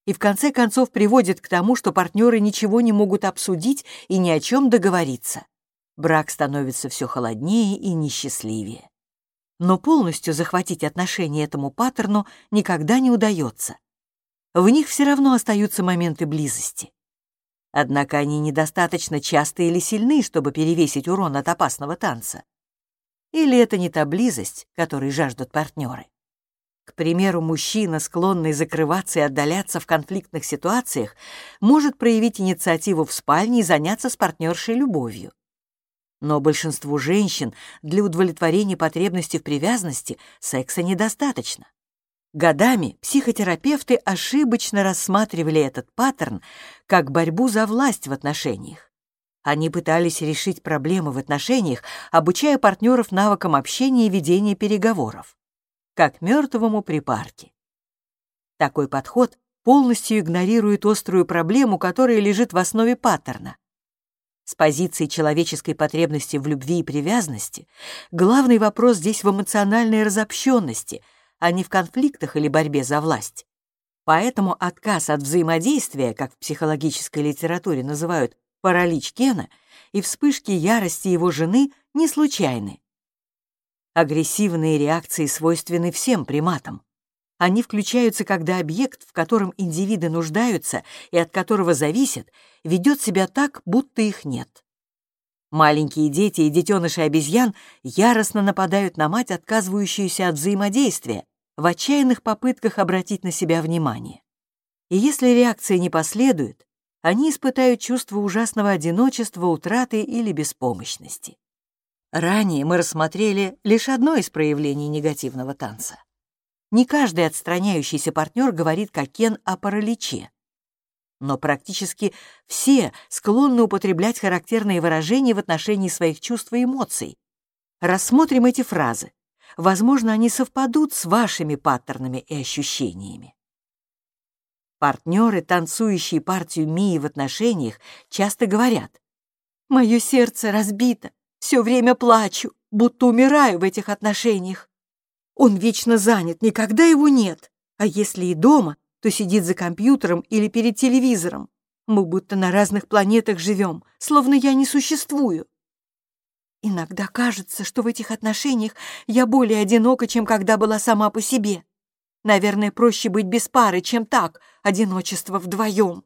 и в конце концов приводит к тому, что партнеры ничего не могут обсудить и ни о чем договориться. Брак становится все холоднее и несчастливее. Но полностью захватить отношение этому паттерну никогда не удается. В них все равно остаются моменты близости. Однако они недостаточно часто или сильны, чтобы перевесить урон от опасного танца. Или это не та близость, которой жаждут партнеры? Примеру, мужчина, склонный закрываться и отдаляться в конфликтных ситуациях, может проявить инициативу в спальне и заняться с партнершей любовью. Но большинству женщин для удовлетворения потребности в привязанности секса недостаточно. Годами психотерапевты ошибочно рассматривали этот паттерн как борьбу за власть в отношениях. Они пытались решить проблемы в отношениях, обучая партнеров навыкам общения и ведения переговоров как мертвому припарке. Такой подход полностью игнорирует острую проблему, которая лежит в основе паттерна. С позиции человеческой потребности в любви и привязанности главный вопрос здесь в эмоциональной разобщенности, а не в конфликтах или борьбе за власть. Поэтому отказ от взаимодействия, как в психологической литературе называют паралич Кена, и вспышки ярости его жены не случайны. Агрессивные реакции свойственны всем приматам. Они включаются, когда объект, в котором индивиды нуждаются и от которого зависят, ведет себя так, будто их нет. Маленькие дети и детеныши обезьян яростно нападают на мать, отказывающуюся от взаимодействия, в отчаянных попытках обратить на себя внимание. И если реакция не последует, они испытают чувство ужасного одиночества, утраты или беспомощности. Ранее мы рассмотрели лишь одно из проявлений негативного танца. Не каждый отстраняющийся партнер говорит как Кен о параличе. Но практически все склонны употреблять характерные выражения в отношении своих чувств и эмоций. Рассмотрим эти фразы. Возможно, они совпадут с вашими паттернами и ощущениями. Партнеры, танцующие партию Мии в отношениях, часто говорят «Мое сердце разбито, все время плачу, будто умираю в этих отношениях. Он вечно занят, никогда его нет. А если и дома, то сидит за компьютером или перед телевизором. Мы будто на разных планетах живем, словно я не существую. Иногда кажется, что в этих отношениях я более одинока, чем когда была сама по себе. Наверное, проще быть без пары, чем так, одиночество вдвоем.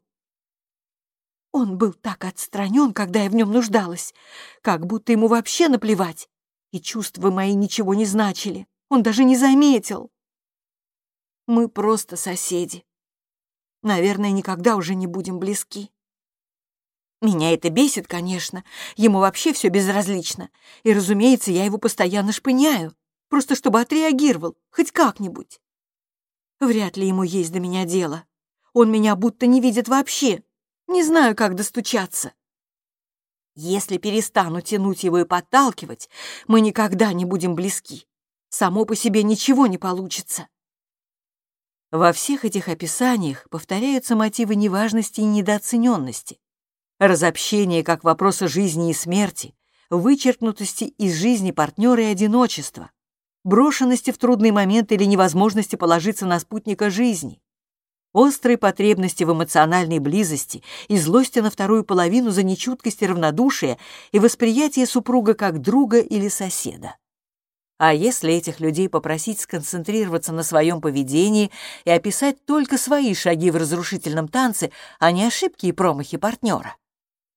Он был так отстранен, когда я в нем нуждалась, как будто ему вообще наплевать. И чувства мои ничего не значили. Он даже не заметил. Мы просто соседи. Наверное, никогда уже не будем близки. Меня это бесит, конечно. Ему вообще все безразлично. И, разумеется, я его постоянно шпыняю, просто чтобы отреагировал, хоть как-нибудь. Вряд ли ему есть до меня дело. Он меня будто не видит вообще. Не знаю, как достучаться. Если перестану тянуть его и подталкивать, мы никогда не будем близки. Само по себе ничего не получится. Во всех этих описаниях повторяются мотивы неважности и недооцененности, разобщение как вопроса жизни и смерти, вычеркнутости из жизни партнера и одиночества, брошенности в трудный момент или невозможности положиться на спутника жизни, острой потребности в эмоциональной близости и злости на вторую половину за нечуткость и равнодушие и восприятие супруга как друга или соседа. А если этих людей попросить сконцентрироваться на своем поведении и описать только свои шаги в разрушительном танце, а не ошибки и промахи партнера?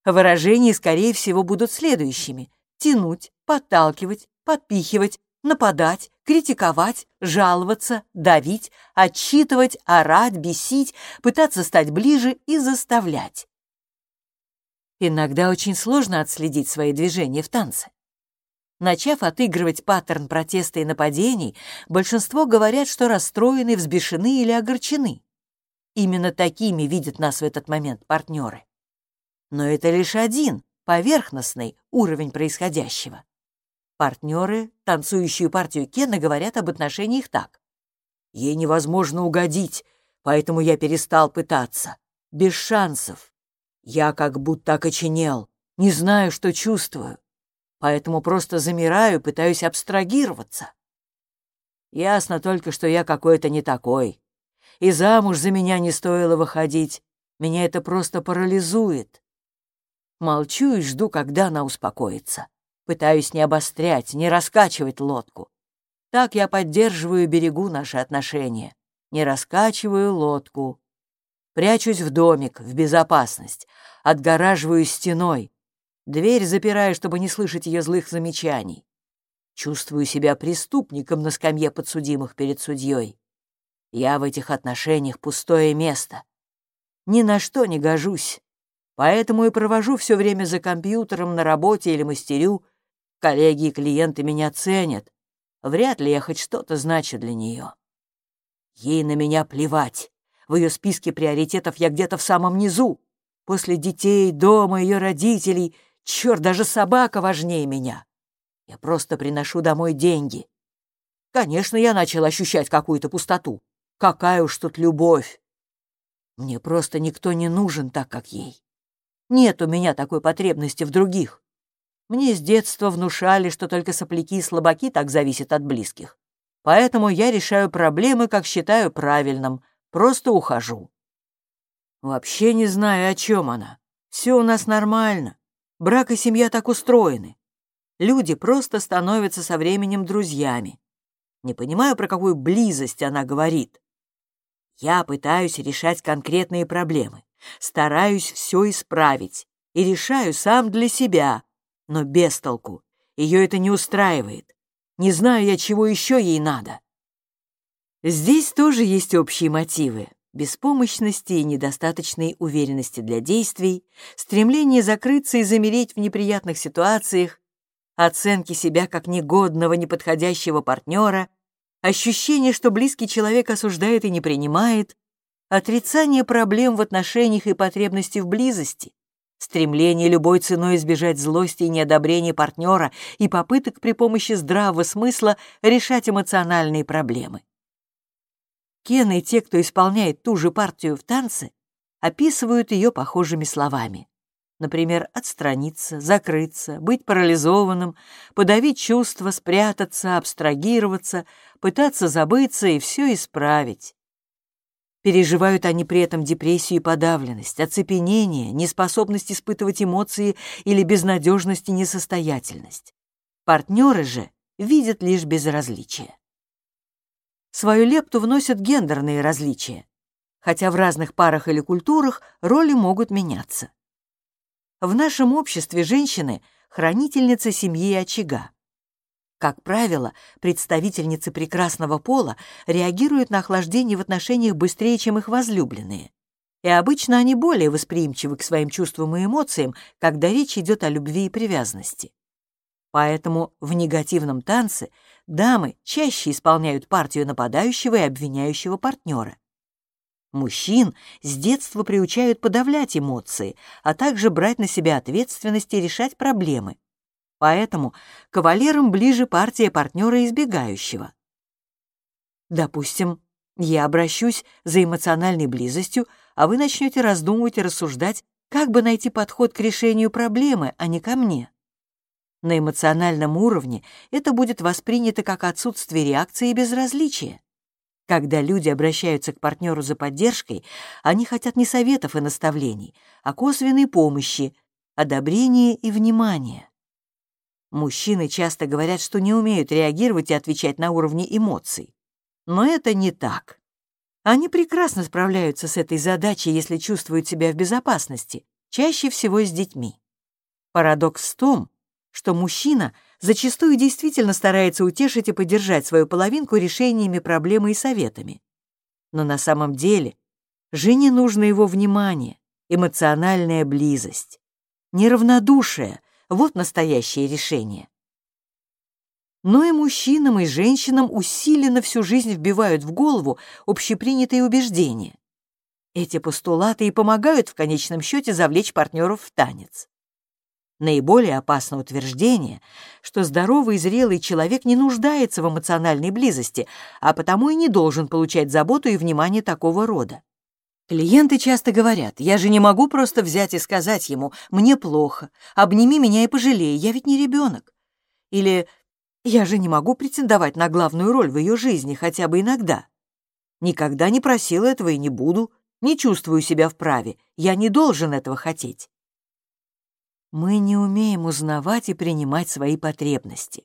Выражения, скорее всего, будут следующими. Тянуть, подталкивать, подпихивать, нападать, критиковать, жаловаться, давить, отчитывать, орать, бесить, пытаться стать ближе и заставлять. Иногда очень сложно отследить свои движения в танце. Начав отыгрывать паттерн протеста и нападений, большинство говорят, что расстроены, взбешены или огорчены. Именно такими видят нас в этот момент партнеры. Но это лишь один, поверхностный уровень происходящего. Партнеры, танцующую партию Кена, говорят об отношениях так. «Ей невозможно угодить, поэтому я перестал пытаться. Без шансов. Я как будто окоченел, не знаю, что чувствую поэтому просто замираю, пытаюсь абстрагироваться. Ясно только, что я какой-то не такой. И замуж за меня не стоило выходить. Меня это просто парализует. Молчу и жду, когда она успокоится. Пытаюсь не обострять, не раскачивать лодку. Так я поддерживаю берегу наши отношения. Не раскачиваю лодку. Прячусь в домик, в безопасность. Отгораживаю стеной, Дверь запираю, чтобы не слышать ее злых замечаний. Чувствую себя преступником на скамье подсудимых перед судьей. Я в этих отношениях пустое место. Ни на что не гожусь. Поэтому и провожу все время за компьютером на работе или мастерю. Коллеги и клиенты меня ценят. Вряд ли я хоть что-то значу для нее. Ей на меня плевать. В ее списке приоритетов я где-то в самом низу. После детей, дома, ее родителей — Черт, даже собака важнее меня. Я просто приношу домой деньги. Конечно, я начал ощущать какую-то пустоту. Какая уж тут любовь. Мне просто никто не нужен так, как ей. Нет у меня такой потребности в других. Мне с детства внушали, что только сопляки и слабаки так зависят от близких. Поэтому я решаю проблемы, как считаю правильным, просто ухожу. Вообще не знаю, о чем она. Все у нас нормально. Брак и семья так устроены. Люди просто становятся со временем друзьями. Не понимаю, про какую близость она говорит. Я пытаюсь решать конкретные проблемы, стараюсь все исправить и решаю сам для себя, но без толку. Ее это не устраивает. Не знаю я, чего еще ей надо. Здесь тоже есть общие мотивы беспомощности и недостаточной уверенности для действий, стремление закрыться и замереть в неприятных ситуациях, оценки себя как негодного, неподходящего партнера, ощущение, что близкий человек осуждает и не принимает, отрицание проблем в отношениях и потребности в близости, стремление любой ценой избежать злости и неодобрения партнера и попыток при помощи здравого смысла решать эмоциональные проблемы. Кен и те, кто исполняет ту же партию в танце, описывают ее похожими словами. Например, отстраниться, закрыться, быть парализованным, подавить чувства, спрятаться, абстрагироваться, пытаться забыться и все исправить. Переживают они при этом депрессию и подавленность, оцепенение, неспособность испытывать эмоции или безнадежность и несостоятельность. Партнеры же видят лишь безразличие. Свою лепту вносят гендерные различия, хотя в разных парах или культурах роли могут меняться. В нашем обществе женщины — хранительницы семьи и очага. Как правило, представительницы прекрасного пола реагируют на охлаждение в отношениях быстрее, чем их возлюбленные. И обычно они более восприимчивы к своим чувствам и эмоциям, когда речь идет о любви и привязанности. Поэтому в негативном танце дамы чаще исполняют партию нападающего и обвиняющего партнера. Мужчин с детства приучают подавлять эмоции, а также брать на себя ответственность и решать проблемы. Поэтому кавалерам ближе партия партнера избегающего. Допустим, я обращусь за эмоциональной близостью, а вы начнете раздумывать и рассуждать, как бы найти подход к решению проблемы, а не ко мне. На эмоциональном уровне это будет воспринято как отсутствие реакции и безразличия. Когда люди обращаются к партнеру за поддержкой, они хотят не советов и наставлений, а косвенной помощи, одобрения и внимания. Мужчины часто говорят, что не умеют реагировать и отвечать на уровне эмоций. Но это не так. Они прекрасно справляются с этой задачей, если чувствуют себя в безопасности, чаще всего с детьми. Парадокс в том, что мужчина зачастую действительно старается утешить и поддержать свою половинку решениями проблемы и советами. Но на самом деле жене нужно его внимание, эмоциональная близость, неравнодушие — вот настоящее решение. Но и мужчинам, и женщинам усиленно всю жизнь вбивают в голову общепринятые убеждения. Эти постулаты и помогают в конечном счете завлечь партнеров в танец. Наиболее опасно утверждение, что здоровый и зрелый человек не нуждается в эмоциональной близости, а потому и не должен получать заботу и внимание такого рода. Клиенты часто говорят, я же не могу просто взять и сказать ему «мне плохо, обними меня и пожалей, я ведь не ребенок». Или «я же не могу претендовать на главную роль в ее жизни хотя бы иногда». Никогда не просил этого и не буду, не чувствую себя вправе, я не должен этого хотеть. Мы не умеем узнавать и принимать свои потребности.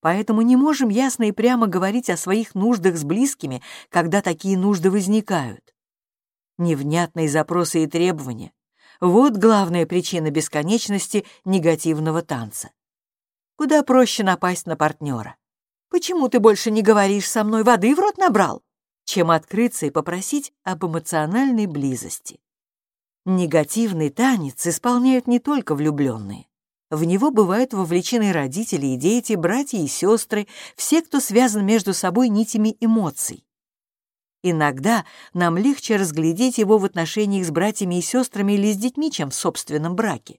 Поэтому не можем ясно и прямо говорить о своих нуждах с близкими, когда такие нужды возникают. Невнятные запросы и требования — вот главная причина бесконечности негативного танца. Куда проще напасть на партнера. «Почему ты больше не говоришь со мной, воды в рот набрал?» чем открыться и попросить об эмоциональной близости. Негативный танец исполняют не только влюбленные. В него бывают вовлечены родители и дети, братья и сестры, все, кто связан между собой нитями эмоций. Иногда нам легче разглядеть его в отношениях с братьями и сестрами или с детьми, чем в собственном браке.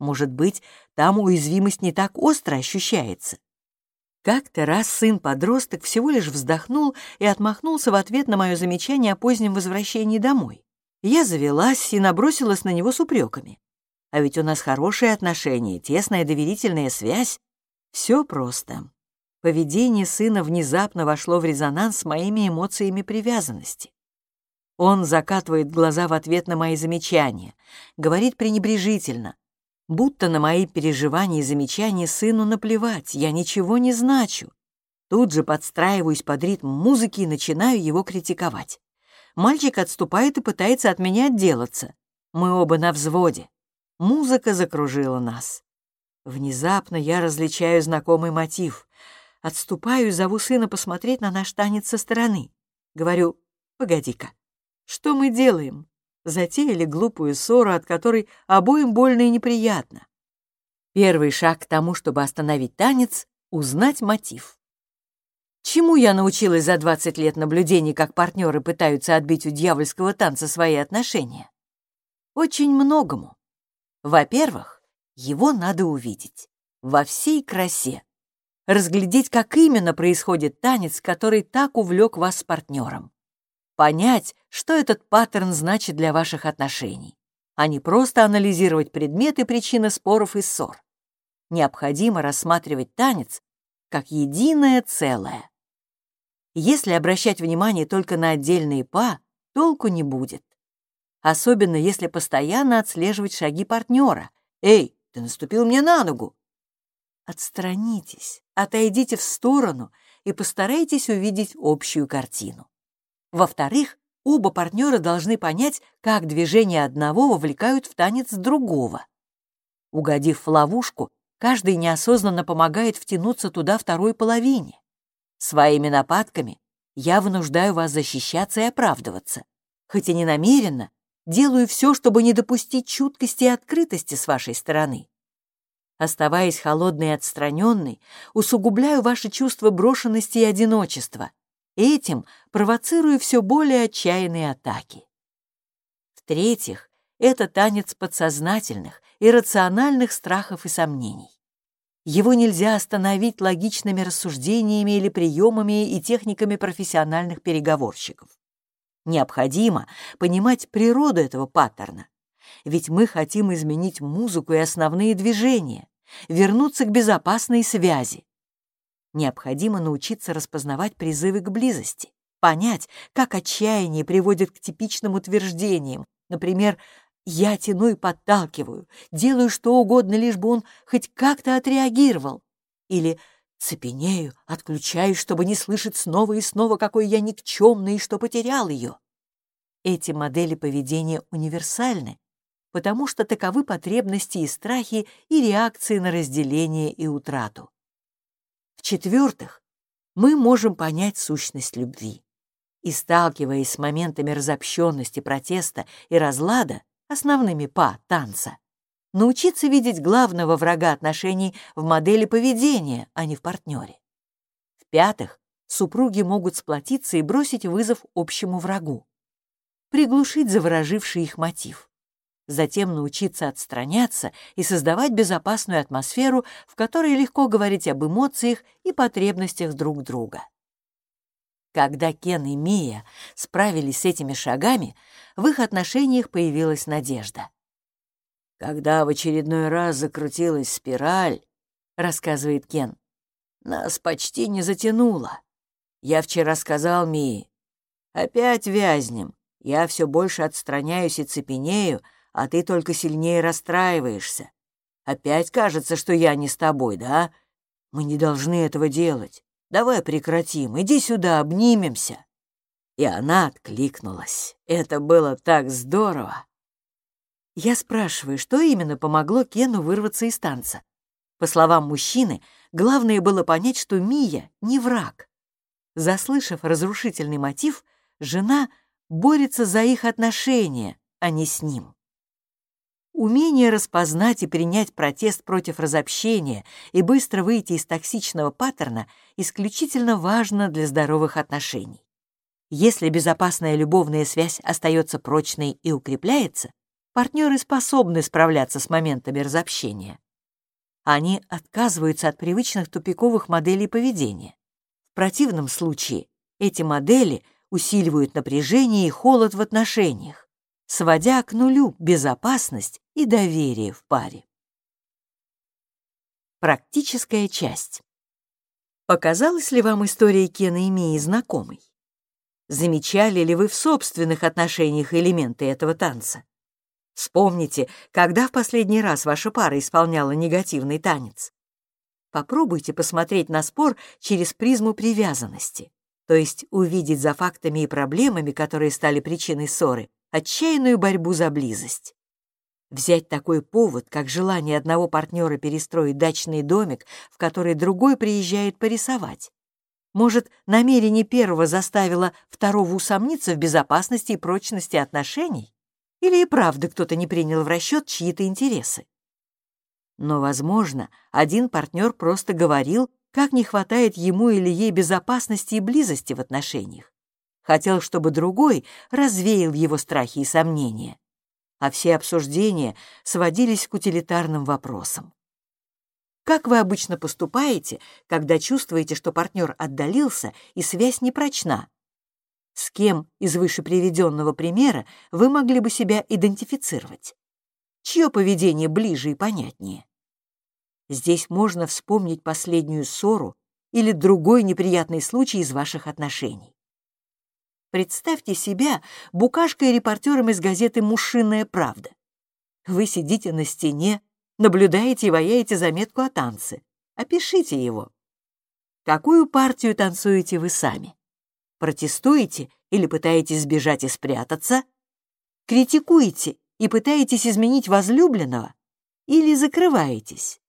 Может быть, там уязвимость не так остро ощущается. Как-то раз сын-подросток всего лишь вздохнул и отмахнулся в ответ на мое замечание о позднем возвращении домой. Я завелась и набросилась на него с упреками. А ведь у нас хорошие отношения, тесная доверительная связь. Все просто. Поведение сына внезапно вошло в резонанс с моими эмоциями привязанности. Он закатывает глаза в ответ на мои замечания, говорит пренебрежительно, будто на мои переживания и замечания сыну наплевать, я ничего не значу. Тут же подстраиваюсь под ритм музыки и начинаю его критиковать. Мальчик отступает и пытается от меня отделаться. Мы оба на взводе. Музыка закружила нас. Внезапно я различаю знакомый мотив. Отступаю и зову сына посмотреть на наш танец со стороны. Говорю, погоди-ка, что мы делаем? Затеяли глупую ссору, от которой обоим больно и неприятно. Первый шаг к тому, чтобы остановить танец — узнать мотив. Чему я научилась за 20 лет наблюдений, как партнеры пытаются отбить у дьявольского танца свои отношения? Очень многому. Во-первых, его надо увидеть. Во всей красе. Разглядеть, как именно происходит танец, который так увлек вас с партнером. Понять, что этот паттерн значит для ваших отношений, а не просто анализировать предметы причины споров и ссор. Необходимо рассматривать танец как единое целое. Если обращать внимание только на отдельные па, толку не будет. Особенно если постоянно отслеживать шаги партнера. «Эй, ты наступил мне на ногу!» Отстранитесь, отойдите в сторону и постарайтесь увидеть общую картину. Во-вторых, оба партнера должны понять, как движения одного вовлекают в танец другого. Угодив в ловушку, каждый неосознанно помогает втянуться туда второй половине. Своими нападками я вынуждаю вас защищаться и оправдываться. Хоть и не намеренно, делаю все, чтобы не допустить чуткости и открытости с вашей стороны. Оставаясь холодной и отстраненной, усугубляю ваше чувство брошенности и одиночества. Этим провоцирую все более отчаянные атаки. В-третьих, это танец подсознательных, иррациональных страхов и сомнений. Его нельзя остановить логичными рассуждениями или приемами и техниками профессиональных переговорщиков. Необходимо понимать природу этого паттерна, ведь мы хотим изменить музыку и основные движения, вернуться к безопасной связи. Необходимо научиться распознавать призывы к близости, понять, как отчаяние приводит к типичным утверждениям, например, «я тяну и подталкиваю, делаю что угодно, лишь бы он хоть как-то отреагировал», или «цепенею, отключаюсь, чтобы не слышать снова и снова, какой я никчемный и что потерял ее». Эти модели поведения универсальны, потому что таковы потребности и страхи и реакции на разделение и утрату. В-четвертых, мы можем понять сущность любви. И сталкиваясь с моментами разобщенности, протеста и разлада, основными па танца, научиться видеть главного врага отношений в модели поведения, а не в партнере. В-пятых, супруги могут сплотиться и бросить вызов общему врагу, приглушить завороживший их мотив затем научиться отстраняться и создавать безопасную атмосферу, в которой легко говорить об эмоциях и потребностях друг друга. Когда Кен и Мия справились с этими шагами, в их отношениях появилась надежда. «Когда в очередной раз закрутилась спираль», — рассказывает Кен, — «нас почти не затянуло. Я вчера сказал Мии, опять вязнем, я все больше отстраняюсь и цепенею, а ты только сильнее расстраиваешься. Опять кажется, что я не с тобой, да? Мы не должны этого делать. Давай прекратим, иди сюда, обнимемся». И она откликнулась. Это было так здорово. Я спрашиваю, что именно помогло Кену вырваться из танца. По словам мужчины, главное было понять, что Мия не враг. Заслышав разрушительный мотив, жена борется за их отношения, а не с ним. Умение распознать и принять протест против разобщения и быстро выйти из токсичного паттерна исключительно важно для здоровых отношений. Если безопасная любовная связь остается прочной и укрепляется, партнеры способны справляться с моментами разобщения. Они отказываются от привычных тупиковых моделей поведения. В противном случае эти модели усиливают напряжение и холод в отношениях сводя к нулю безопасность и доверие в паре. Практическая часть. Показалась ли вам история Кена и Мии знакомой? Замечали ли вы в собственных отношениях элементы этого танца? Вспомните, когда в последний раз ваша пара исполняла негативный танец. Попробуйте посмотреть на спор через призму привязанности, то есть увидеть за фактами и проблемами, которые стали причиной ссоры, отчаянную борьбу за близость. Взять такой повод, как желание одного партнера перестроить дачный домик, в который другой приезжает порисовать. Может, намерение первого заставило второго усомниться в безопасности и прочности отношений? Или и правда кто-то не принял в расчет чьи-то интересы? Но, возможно, один партнер просто говорил, как не хватает ему или ей безопасности и близости в отношениях хотел, чтобы другой развеял его страхи и сомнения, а все обсуждения сводились к утилитарным вопросам. Как вы обычно поступаете, когда чувствуете, что партнер отдалился и связь непрочна? С кем из вышеприведенного примера вы могли бы себя идентифицировать? Чье поведение ближе и понятнее? Здесь можно вспомнить последнюю ссору или другой неприятный случай из ваших отношений. Представьте себя букашкой-репортером из газеты «Мушиная правда». Вы сидите на стене, наблюдаете и ваяете заметку о танце. Опишите его. Какую партию танцуете вы сами? Протестуете или пытаетесь сбежать и спрятаться? Критикуете и пытаетесь изменить возлюбленного? Или закрываетесь?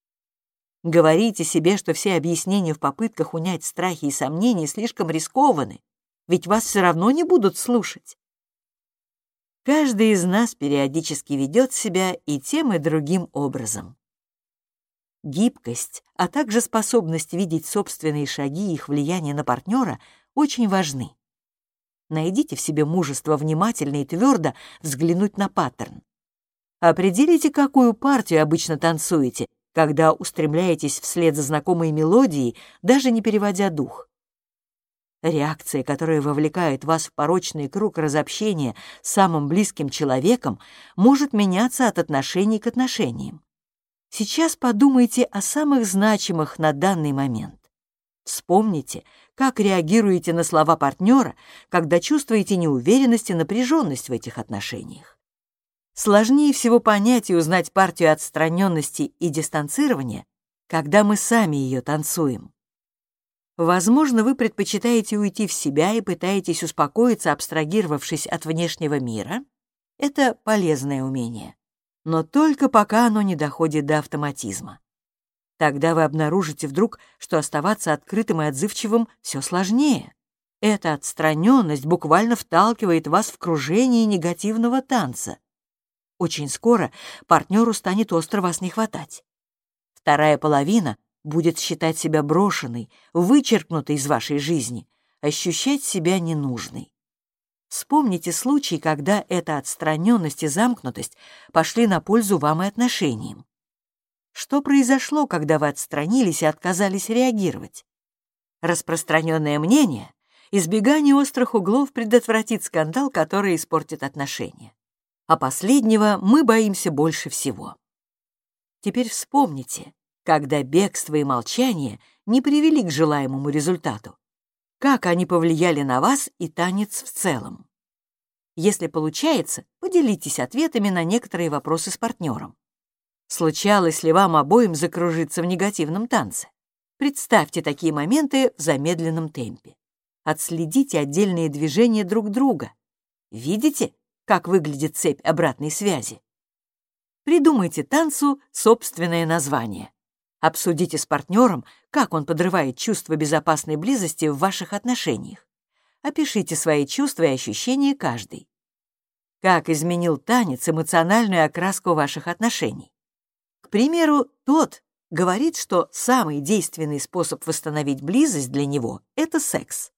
Говорите себе, что все объяснения в попытках унять страхи и сомнения слишком рискованы, ведь вас все равно не будут слушать. Каждый из нас периодически ведет себя и тем, и другим образом. Гибкость, а также способность видеть собственные шаги и их влияние на партнера очень важны. Найдите в себе мужество внимательно и твердо взглянуть на паттерн. Определите, какую партию обычно танцуете, когда устремляетесь вслед за знакомой мелодией, даже не переводя дух. Реакция, которая вовлекает вас в порочный круг разобщения с самым близким человеком, может меняться от отношений к отношениям. Сейчас подумайте о самых значимых на данный момент. Вспомните, как реагируете на слова партнера, когда чувствуете неуверенность и напряженность в этих отношениях. Сложнее всего понять и узнать партию отстраненности и дистанцирования, когда мы сами ее танцуем. Возможно, вы предпочитаете уйти в себя и пытаетесь успокоиться, абстрагировавшись от внешнего мира. Это полезное умение. Но только пока оно не доходит до автоматизма. Тогда вы обнаружите вдруг, что оставаться открытым и отзывчивым все сложнее. Эта отстраненность буквально вталкивает вас в кружение негативного танца. Очень скоро партнеру станет остро вас не хватать. Вторая половина будет считать себя брошенной, вычеркнутой из вашей жизни, ощущать себя ненужной. Вспомните случай, когда эта отстраненность и замкнутость пошли на пользу вам и отношениям. Что произошло, когда вы отстранились и отказались реагировать? Распространенное мнение — избегание острых углов предотвратит скандал, который испортит отношения. А последнего мы боимся больше всего. Теперь вспомните, когда бегство и молчание не привели к желаемому результату. Как они повлияли на вас и танец в целом? Если получается, поделитесь ответами на некоторые вопросы с партнером. Случалось ли вам обоим закружиться в негативном танце? Представьте такие моменты в замедленном темпе. Отследите отдельные движения друг друга. Видите, как выглядит цепь обратной связи? Придумайте танцу собственное название. Обсудите с партнером, как он подрывает чувство безопасной близости в ваших отношениях. Опишите свои чувства и ощущения каждый. Как изменил танец эмоциональную окраску ваших отношений? К примеру, тот говорит, что самый действенный способ восстановить близость для него — это секс.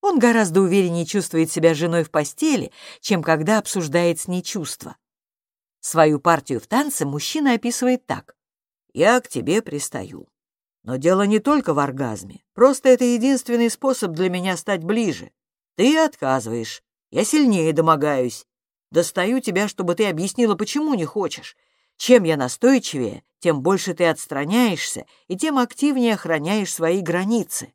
Он гораздо увереннее чувствует себя женой в постели, чем когда обсуждает с ней чувства. Свою партию в танце мужчина описывает так. «Я к тебе пристаю. Но дело не только в оргазме. Просто это единственный способ для меня стать ближе. Ты отказываешь. Я сильнее домогаюсь. Достаю тебя, чтобы ты объяснила, почему не хочешь. Чем я настойчивее, тем больше ты отстраняешься и тем активнее охраняешь свои границы.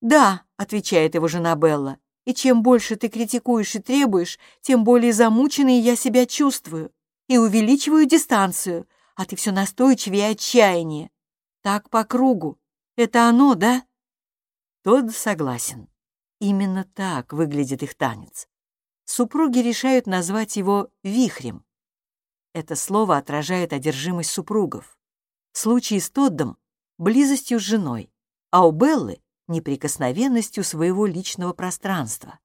«Да», — отвечает его жена Белла, «и чем больше ты критикуешь и требуешь, тем более замученной я себя чувствую и увеличиваю дистанцию, а ты все настойчивее отчаяние. Так по кругу. Это оно, да?» Тот согласен. Именно так выглядит их танец. Супруги решают назвать его «вихрем», это слово отражает одержимость супругов. В случае с Тоддом — близостью с женой, а у Беллы — неприкосновенностью своего личного пространства.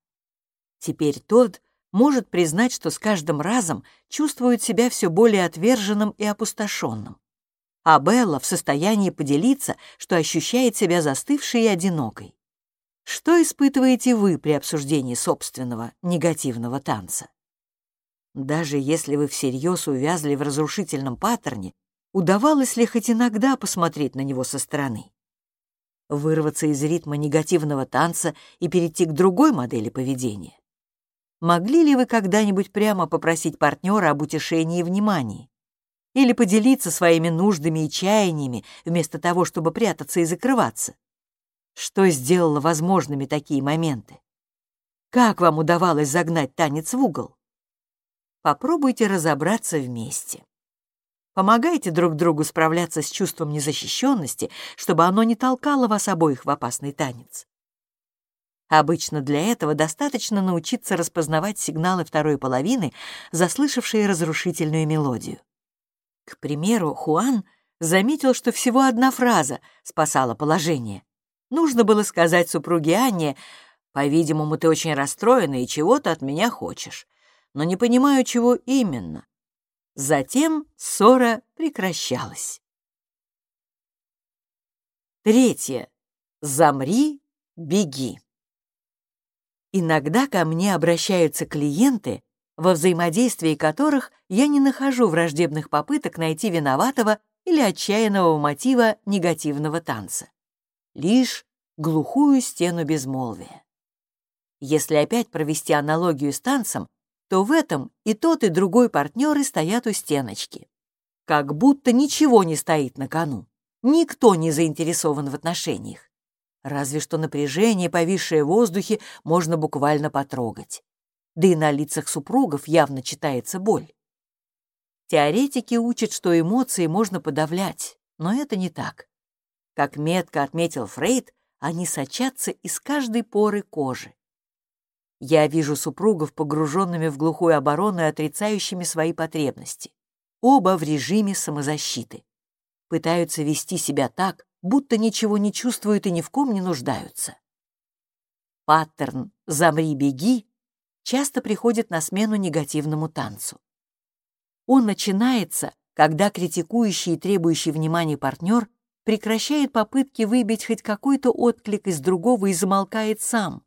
Теперь Тодд может признать, что с каждым разом чувствует себя все более отверженным и опустошенным. А Белла в состоянии поделиться, что ощущает себя застывшей и одинокой. Что испытываете вы при обсуждении собственного негативного танца? Даже если вы всерьез увязли в разрушительном паттерне, удавалось ли хоть иногда посмотреть на него со стороны? Вырваться из ритма негативного танца и перейти к другой модели поведения? Могли ли вы когда-нибудь прямо попросить партнера об утешении и внимании? Или поделиться своими нуждами и чаяниями, вместо того, чтобы прятаться и закрываться? Что сделало возможными такие моменты? Как вам удавалось загнать танец в угол? Попробуйте разобраться вместе. Помогайте друг другу справляться с чувством незащищенности, чтобы оно не толкало вас обоих в опасный танец. Обычно для этого достаточно научиться распознавать сигналы второй половины, заслышавшие разрушительную мелодию. К примеру, Хуан заметил, что всего одна фраза спасала положение. Нужно было сказать супруге Анне, «По-видимому, ты очень расстроена и чего-то от меня хочешь но не понимаю, чего именно. Затем ссора прекращалась. Третье. Замри, беги. Иногда ко мне обращаются клиенты, во взаимодействии которых я не нахожу враждебных попыток найти виноватого или отчаянного мотива негативного танца. Лишь глухую стену безмолвия. Если опять провести аналогию с танцем, то в этом и тот, и другой партнеры стоят у стеночки. как будто ничего не стоит на кону. Никто не заинтересован в отношениях. Разве что напряжение, повисшее в воздухе, можно буквально потрогать. Да и на лицах супругов явно читается боль. Теоретики учат, что эмоции можно подавлять, но это не так. Как метко отметил Фрейд, они сочатся из каждой поры кожи. Я вижу супругов, погруженными в глухую оборону и отрицающими свои потребности. Оба в режиме самозащиты. Пытаются вести себя так, будто ничего не чувствуют и ни в ком не нуждаются. Паттерн «замри, беги» часто приходит на смену негативному танцу. Он начинается, когда критикующий и требующий внимания партнер прекращает попытки выбить хоть какой-то отклик из другого и замолкает сам.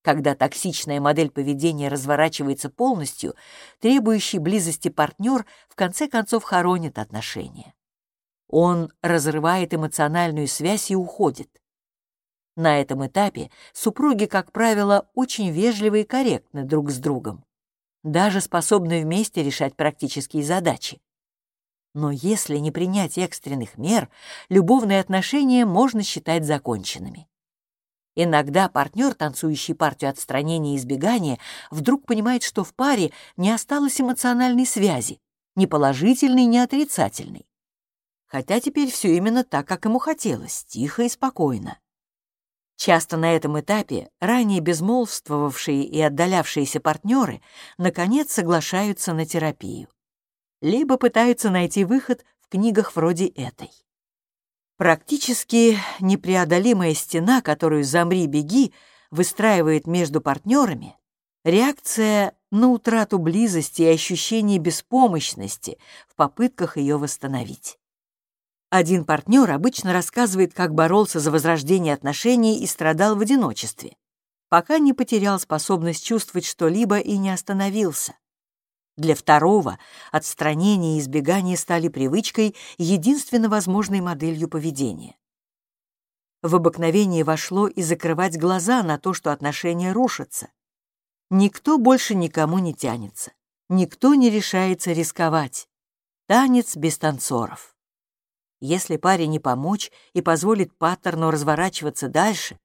Когда токсичная модель поведения разворачивается полностью, требующий близости партнер в конце концов хоронит отношения. Он разрывает эмоциональную связь и уходит. На этом этапе супруги, как правило, очень вежливы и корректны друг с другом, даже способны вместе решать практические задачи. Но если не принять экстренных мер, любовные отношения можно считать законченными. Иногда партнер, танцующий партию отстранения и избегания, вдруг понимает, что в паре не осталось эмоциональной связи, ни положительной, ни отрицательной хотя теперь все именно так, как ему хотелось, тихо и спокойно. Часто на этом этапе ранее безмолвствовавшие и отдалявшиеся партнеры наконец соглашаются на терапию. Либо пытаются найти выход в книгах вроде этой. Практически непреодолимая стена, которую «Замри-беги» выстраивает между партнерами, реакция на утрату близости и ощущение беспомощности в попытках ее восстановить. Один партнер обычно рассказывает, как боролся за возрождение отношений и страдал в одиночестве, пока не потерял способность чувствовать что-либо и не остановился. Для второго отстранение и избегание стали привычкой, единственно возможной моделью поведения. В обыкновение вошло и закрывать глаза на то, что отношения рушатся. Никто больше никому не тянется. Никто не решается рисковать. Танец без танцоров. Если паре не помочь и позволит паттерну разворачиваться дальше,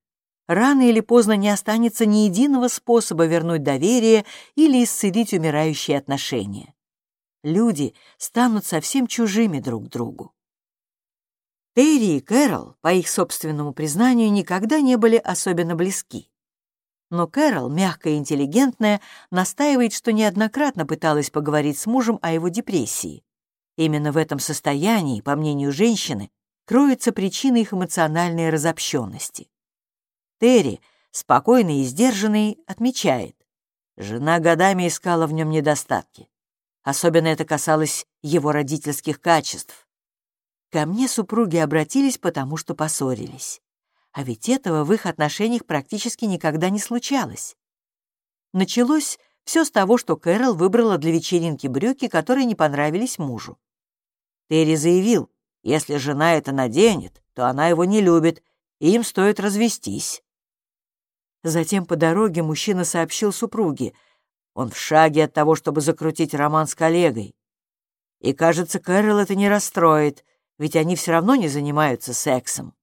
рано или поздно не останется ни единого способа вернуть доверие или исцелить умирающие отношения. Люди станут совсем чужими друг другу. Терри и Кэрол, по их собственному признанию, никогда не были особенно близки. Но Кэрол, мягкая и интеллигентная, настаивает, что неоднократно пыталась поговорить с мужем о его депрессии, Именно в этом состоянии, по мнению женщины, кроется причина их эмоциональной разобщенности. Терри, спокойный и сдержанный, отмечает, жена годами искала в нем недостатки. Особенно это касалось его родительских качеств. Ко мне супруги обратились, потому что поссорились. А ведь этого в их отношениях практически никогда не случалось. Началось все с того, что Кэрол выбрала для вечеринки брюки, которые не понравились мужу. Терри заявил, если жена это наденет, то она его не любит, и им стоит развестись. Затем по дороге мужчина сообщил супруге, он в шаге от того, чтобы закрутить роман с коллегой. И, кажется, Кэрол это не расстроит, ведь они все равно не занимаются сексом.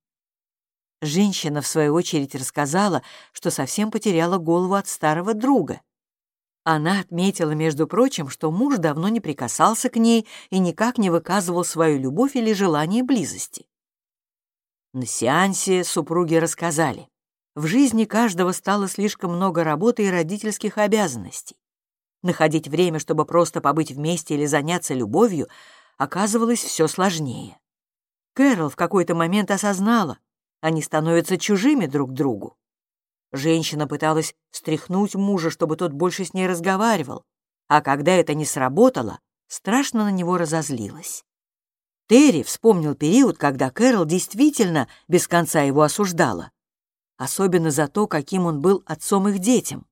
Женщина, в свою очередь, рассказала, что совсем потеряла голову от старого друга. Она отметила, между прочим, что муж давно не прикасался к ней и никак не выказывал свою любовь или желание близости. На сеансе супруги рассказали. В жизни каждого стало слишком много работы и родительских обязанностей. Находить время, чтобы просто побыть вместе или заняться любовью, оказывалось все сложнее. Кэрол в какой-то момент осознала, они становятся чужими друг другу. Женщина пыталась стряхнуть мужа, чтобы тот больше с ней разговаривал, а когда это не сработало, страшно на него разозлилась. Терри вспомнил период, когда Кэрол действительно без конца его осуждала, особенно за то, каким он был отцом их детям.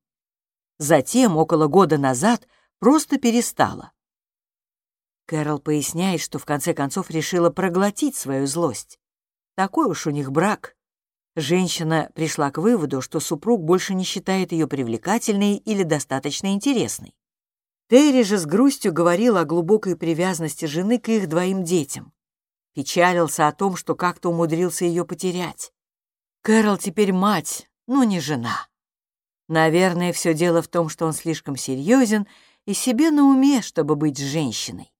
Затем, около года назад, просто перестала. Кэрол поясняет, что в конце концов решила проглотить свою злость. Такой уж у них брак. Женщина пришла к выводу, что супруг больше не считает ее привлекательной или достаточно интересной. Терри же с грустью говорил о глубокой привязанности жены к их двоим детям. Печалился о том, что как-то умудрился ее потерять. Кэрол теперь мать, но не жена. Наверное, все дело в том, что он слишком серьезен и себе на уме, чтобы быть женщиной.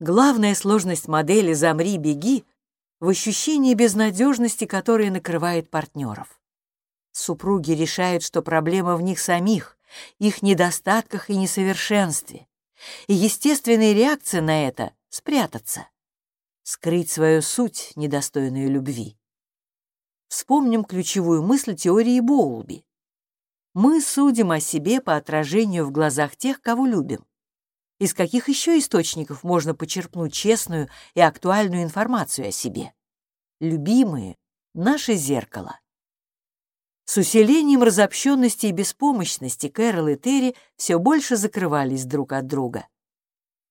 Главная сложность модели «Замри, беги» в ощущении безнадежности, которое накрывает партнеров. Супруги решают, что проблема в них самих, их недостатках и несовершенстве. И естественная реакция на это — спрятаться скрыть свою суть, недостойную любви. Вспомним ключевую мысль теории Боулби. Мы судим о себе по отражению в глазах тех, кого любим. Из каких еще источников можно почерпнуть честную и актуальную информацию о себе? Любимые — наше зеркало. С усилением разобщенности и беспомощности Кэрол и Терри все больше закрывались друг от друга.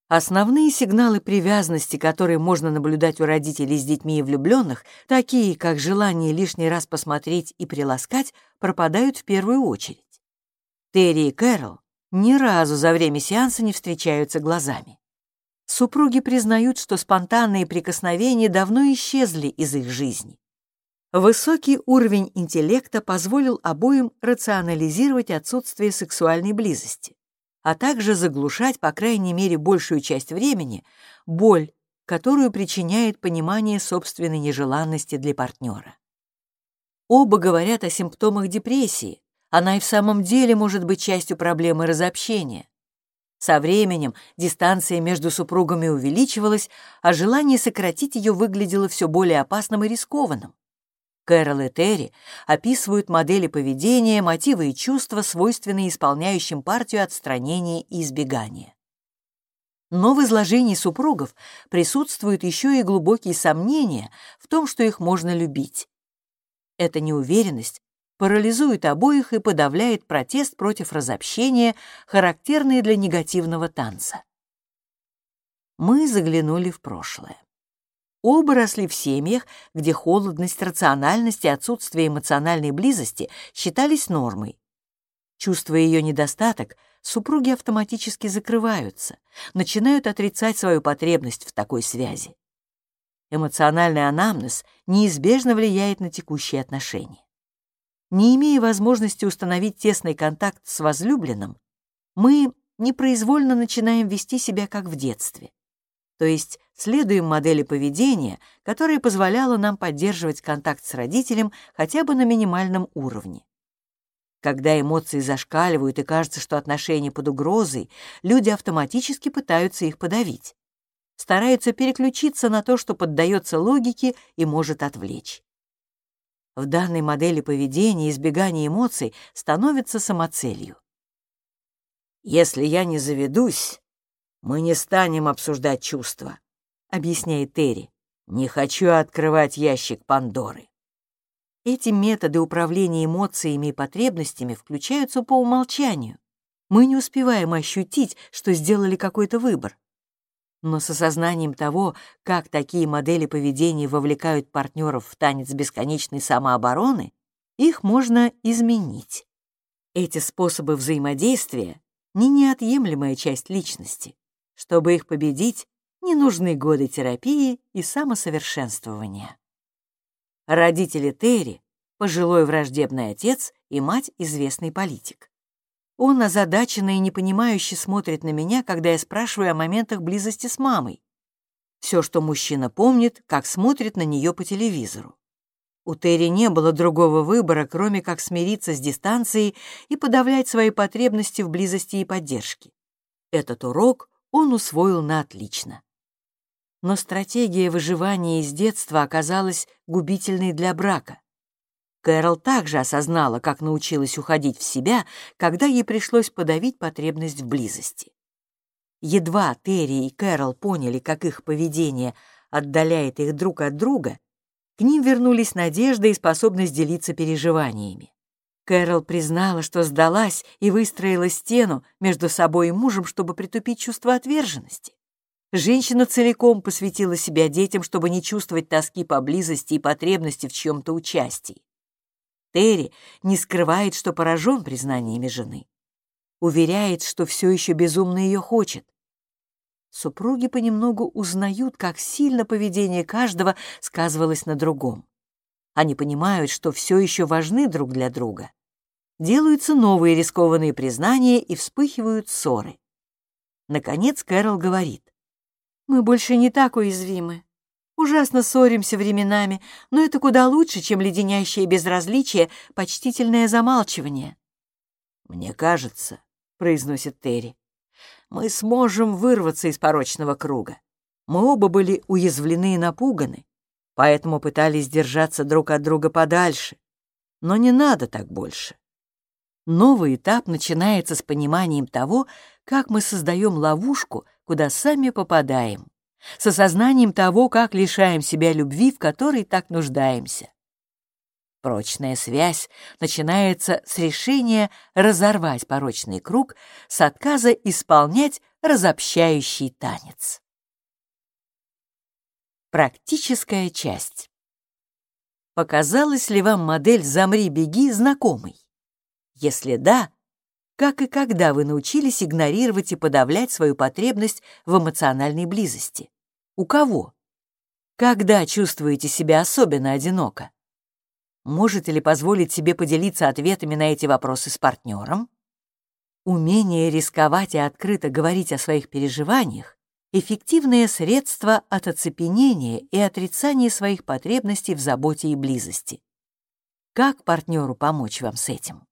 Основные сигналы привязанности, которые можно наблюдать у родителей с детьми и влюбленных, такие как желание лишний раз посмотреть и приласкать, пропадают в первую очередь. Терри и Кэрол ни разу за время сеанса не встречаются глазами. Супруги признают, что спонтанные прикосновения давно исчезли из их жизни. Высокий уровень интеллекта позволил обоим рационализировать отсутствие сексуальной близости а также заглушать, по крайней мере, большую часть времени, боль, которую причиняет понимание собственной нежеланности для партнера. Оба говорят о симптомах депрессии. Она и в самом деле может быть частью проблемы разобщения. Со временем дистанция между супругами увеличивалась, а желание сократить ее выглядело все более опасным и рискованным. Кэрол и Терри описывают модели поведения, мотивы и чувства, свойственные исполняющим партию отстранения и избегания. Но в изложении супругов присутствуют еще и глубокие сомнения в том, что их можно любить. Эта неуверенность парализует обоих и подавляет протест против разобщения, характерный для негативного танца. Мы заглянули в прошлое. Оба росли в семьях, где холодность, рациональность и отсутствие эмоциональной близости считались нормой. Чувствуя ее недостаток, супруги автоматически закрываются, начинают отрицать свою потребность в такой связи. Эмоциональный анамнез неизбежно влияет на текущие отношения. Не имея возможности установить тесный контакт с возлюбленным, мы непроизвольно начинаем вести себя как в детстве то есть следуем модели поведения, которая позволяла нам поддерживать контакт с родителем хотя бы на минимальном уровне. Когда эмоции зашкаливают и кажется, что отношения под угрозой, люди автоматически пытаются их подавить. Стараются переключиться на то, что поддается логике и может отвлечь. В данной модели поведения избегание эмоций становится самоцелью. «Если я не заведусь, «Мы не станем обсуждать чувства», — объясняет Терри. «Не хочу открывать ящик Пандоры». Эти методы управления эмоциями и потребностями включаются по умолчанию. Мы не успеваем ощутить, что сделали какой-то выбор. Но с осознанием того, как такие модели поведения вовлекают партнеров в танец бесконечной самообороны, их можно изменить. Эти способы взаимодействия — не неотъемлемая часть личности. Чтобы их победить, не нужны годы терапии и самосовершенствования. Родители Терри — пожилой враждебный отец и мать — известный политик. Он озадаченно и непонимающе смотрит на меня, когда я спрашиваю о моментах близости с мамой. Все, что мужчина помнит, как смотрит на нее по телевизору. У Терри не было другого выбора, кроме как смириться с дистанцией и подавлять свои потребности в близости и поддержке. Этот урок он усвоил на отлично. Но стратегия выживания из детства оказалась губительной для брака. Кэрол также осознала, как научилась уходить в себя, когда ей пришлось подавить потребность в близости. Едва Терри и Кэрол поняли, как их поведение отдаляет их друг от друга, к ним вернулись надежда и способность делиться переживаниями. Кэрол признала, что сдалась и выстроила стену между собой и мужем, чтобы притупить чувство отверженности. Женщина целиком посвятила себя детям, чтобы не чувствовать тоски по близости и потребности в чьем-то участии. Терри не скрывает, что поражен признаниями жены. уверяет, что все еще безумно ее хочет. Супруги понемногу узнают, как сильно поведение каждого сказывалось на другом. Они понимают, что все еще важны друг для друга. Делаются новые рискованные признания и вспыхивают ссоры. Наконец Кэрол говорит. «Мы больше не так уязвимы. Ужасно ссоримся временами, но это куда лучше, чем леденящее безразличие, почтительное замалчивание». «Мне кажется», — произносит Терри, мы сможем вырваться из порочного круга. Мы оба были уязвлены и напуганы, поэтому пытались держаться друг от друга подальше. Но не надо так больше. Новый этап начинается с пониманием того, как мы создаем ловушку, куда сами попадаем, с осознанием того, как лишаем себя любви, в которой так нуждаемся. Прочная связь начинается с решения разорвать порочный круг, с отказа исполнять разобщающий танец. Практическая часть. Показалась ли вам модель «Замри-беги» знакомой? Если да, как и когда вы научились игнорировать и подавлять свою потребность в эмоциональной близости? У кого? Когда чувствуете себя особенно одиноко? Можете ли позволить себе поделиться ответами на эти вопросы с партнером? Умение рисковать и открыто говорить о своих переживаниях — эффективное средство от оцепенения и отрицания своих потребностей в заботе и близости. Как партнеру помочь вам с этим?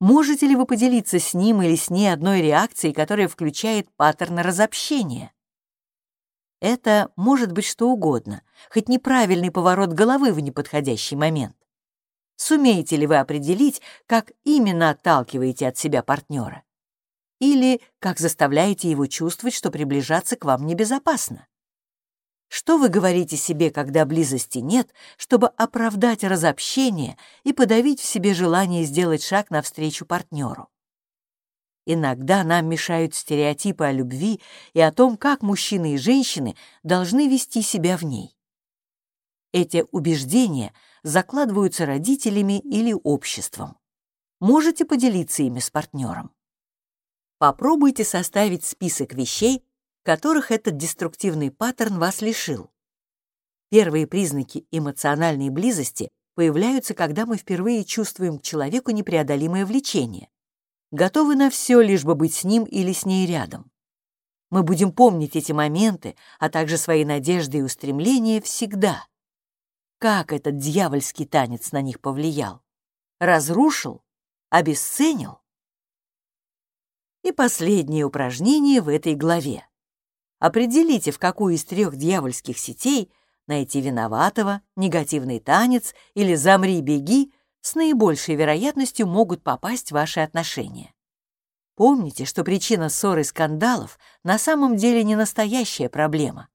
Можете ли вы поделиться с ним или с ней одной реакцией, которая включает паттерн разобщения? Это может быть что угодно, хоть неправильный поворот головы в неподходящий момент. Сумеете ли вы определить, как именно отталкиваете от себя партнера? Или как заставляете его чувствовать, что приближаться к вам небезопасно? Что вы говорите себе, когда близости нет, чтобы оправдать разобщение и подавить в себе желание сделать шаг навстречу партнеру? Иногда нам мешают стереотипы о любви и о том, как мужчины и женщины должны вести себя в ней. Эти убеждения закладываются родителями или обществом. Можете поделиться ими с партнером. Попробуйте составить список вещей, которых этот деструктивный паттерн вас лишил. Первые признаки эмоциональной близости появляются, когда мы впервые чувствуем к человеку непреодолимое влечение готовы на все, лишь бы быть с ним или с ней рядом. Мы будем помнить эти моменты, а также свои надежды и устремления всегда. Как этот дьявольский танец на них повлиял? Разрушил? Обесценил? И последнее упражнение в этой главе. Определите, в какую из трех дьявольских сетей найти виноватого, негативный танец или замри-беги с наибольшей вероятностью могут попасть в ваши отношения. Помните, что причина ссор и скандалов на самом деле не настоящая проблема.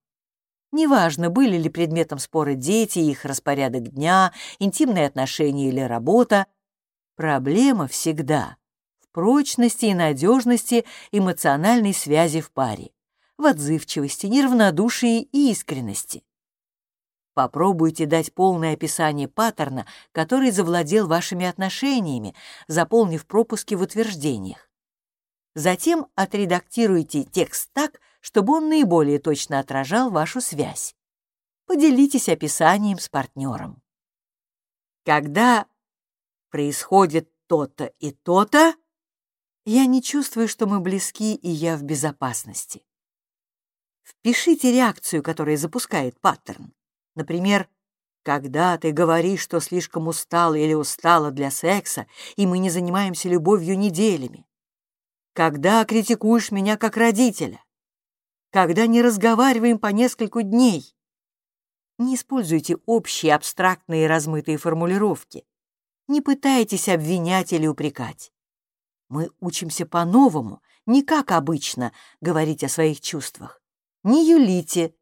Неважно, были ли предметом спора дети, их распорядок дня, интимные отношения или работа, проблема всегда в прочности и надежности эмоциональной связи в паре, в отзывчивости, неравнодушии и искренности. Попробуйте дать полное описание паттерна, который завладел вашими отношениями, заполнив пропуски в утверждениях. Затем отредактируйте текст так, чтобы он наиболее точно отражал вашу связь. Поделитесь описанием с партнером. Когда происходит то-то и то-то, я не чувствую, что мы близки и я в безопасности. Впишите реакцию, которая запускает паттерн. Например, когда ты говоришь, что слишком устал или устала для секса, и мы не занимаемся любовью неделями. Когда критикуешь меня как родителя. Когда не разговариваем по нескольку дней. Не используйте общие абстрактные размытые формулировки. Не пытайтесь обвинять или упрекать. Мы учимся по-новому, не как обычно говорить о своих чувствах. Не юлите,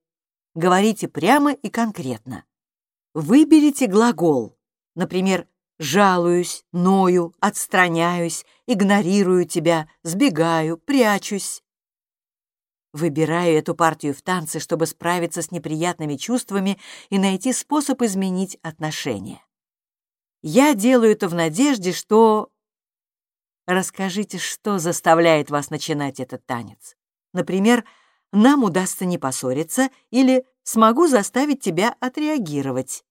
Говорите прямо и конкретно. Выберите глагол. Например, «жалуюсь», «ною», «отстраняюсь», «игнорирую тебя», «сбегаю», «прячусь». Выбираю эту партию в танце, чтобы справиться с неприятными чувствами и найти способ изменить отношения. Я делаю это в надежде, что... Расскажите, что заставляет вас начинать этот танец. Например, «Нам удастся не поссориться» или «Смогу заставить тебя отреагировать».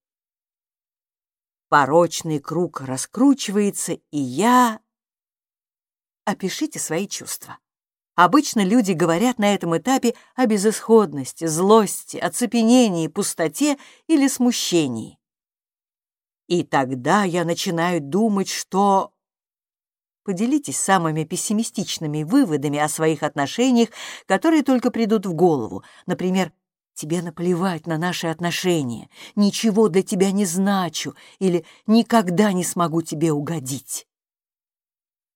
Порочный круг раскручивается, и я... Опишите свои чувства. Обычно люди говорят на этом этапе о безысходности, злости, оцепенении, пустоте или смущении. И тогда я начинаю думать, что... Поделитесь самыми пессимистичными выводами о своих отношениях, которые только придут в голову. Например, «Тебе наплевать на наши отношения, ничего для тебя не значу» или «Никогда не смогу тебе угодить».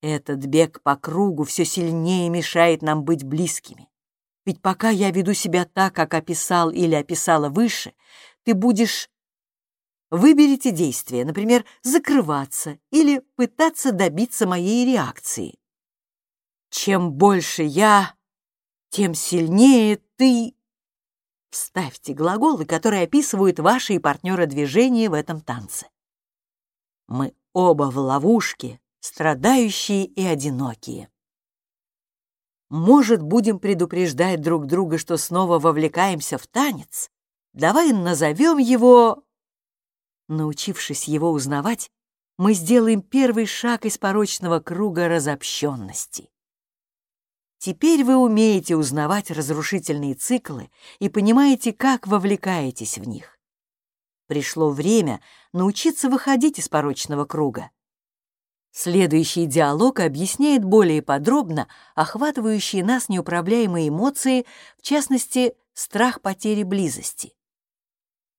Этот бег по кругу все сильнее мешает нам быть близкими. Ведь пока я веду себя так, как описал или описала выше, ты будешь... Выберите действие, например, закрываться или пытаться добиться моей реакции. Чем больше я, тем сильнее ты... Вставьте глаголы, которые описывают ваши и партнера движения в этом танце. Мы оба в ловушке, страдающие и одинокие. Может, будем предупреждать друг друга, что снова вовлекаемся в танец? Давай назовем его... Научившись его узнавать, мы сделаем первый шаг из порочного круга разобщенности. Теперь вы умеете узнавать разрушительные циклы и понимаете, как вовлекаетесь в них. Пришло время научиться выходить из порочного круга. Следующий диалог объясняет более подробно охватывающие нас неуправляемые эмоции, в частности, страх потери близости.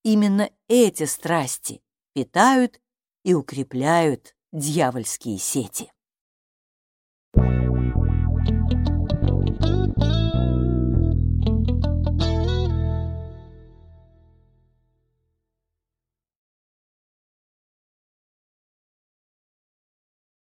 Именно эти страсти питают и укрепляют дьявольские сети. Thank you.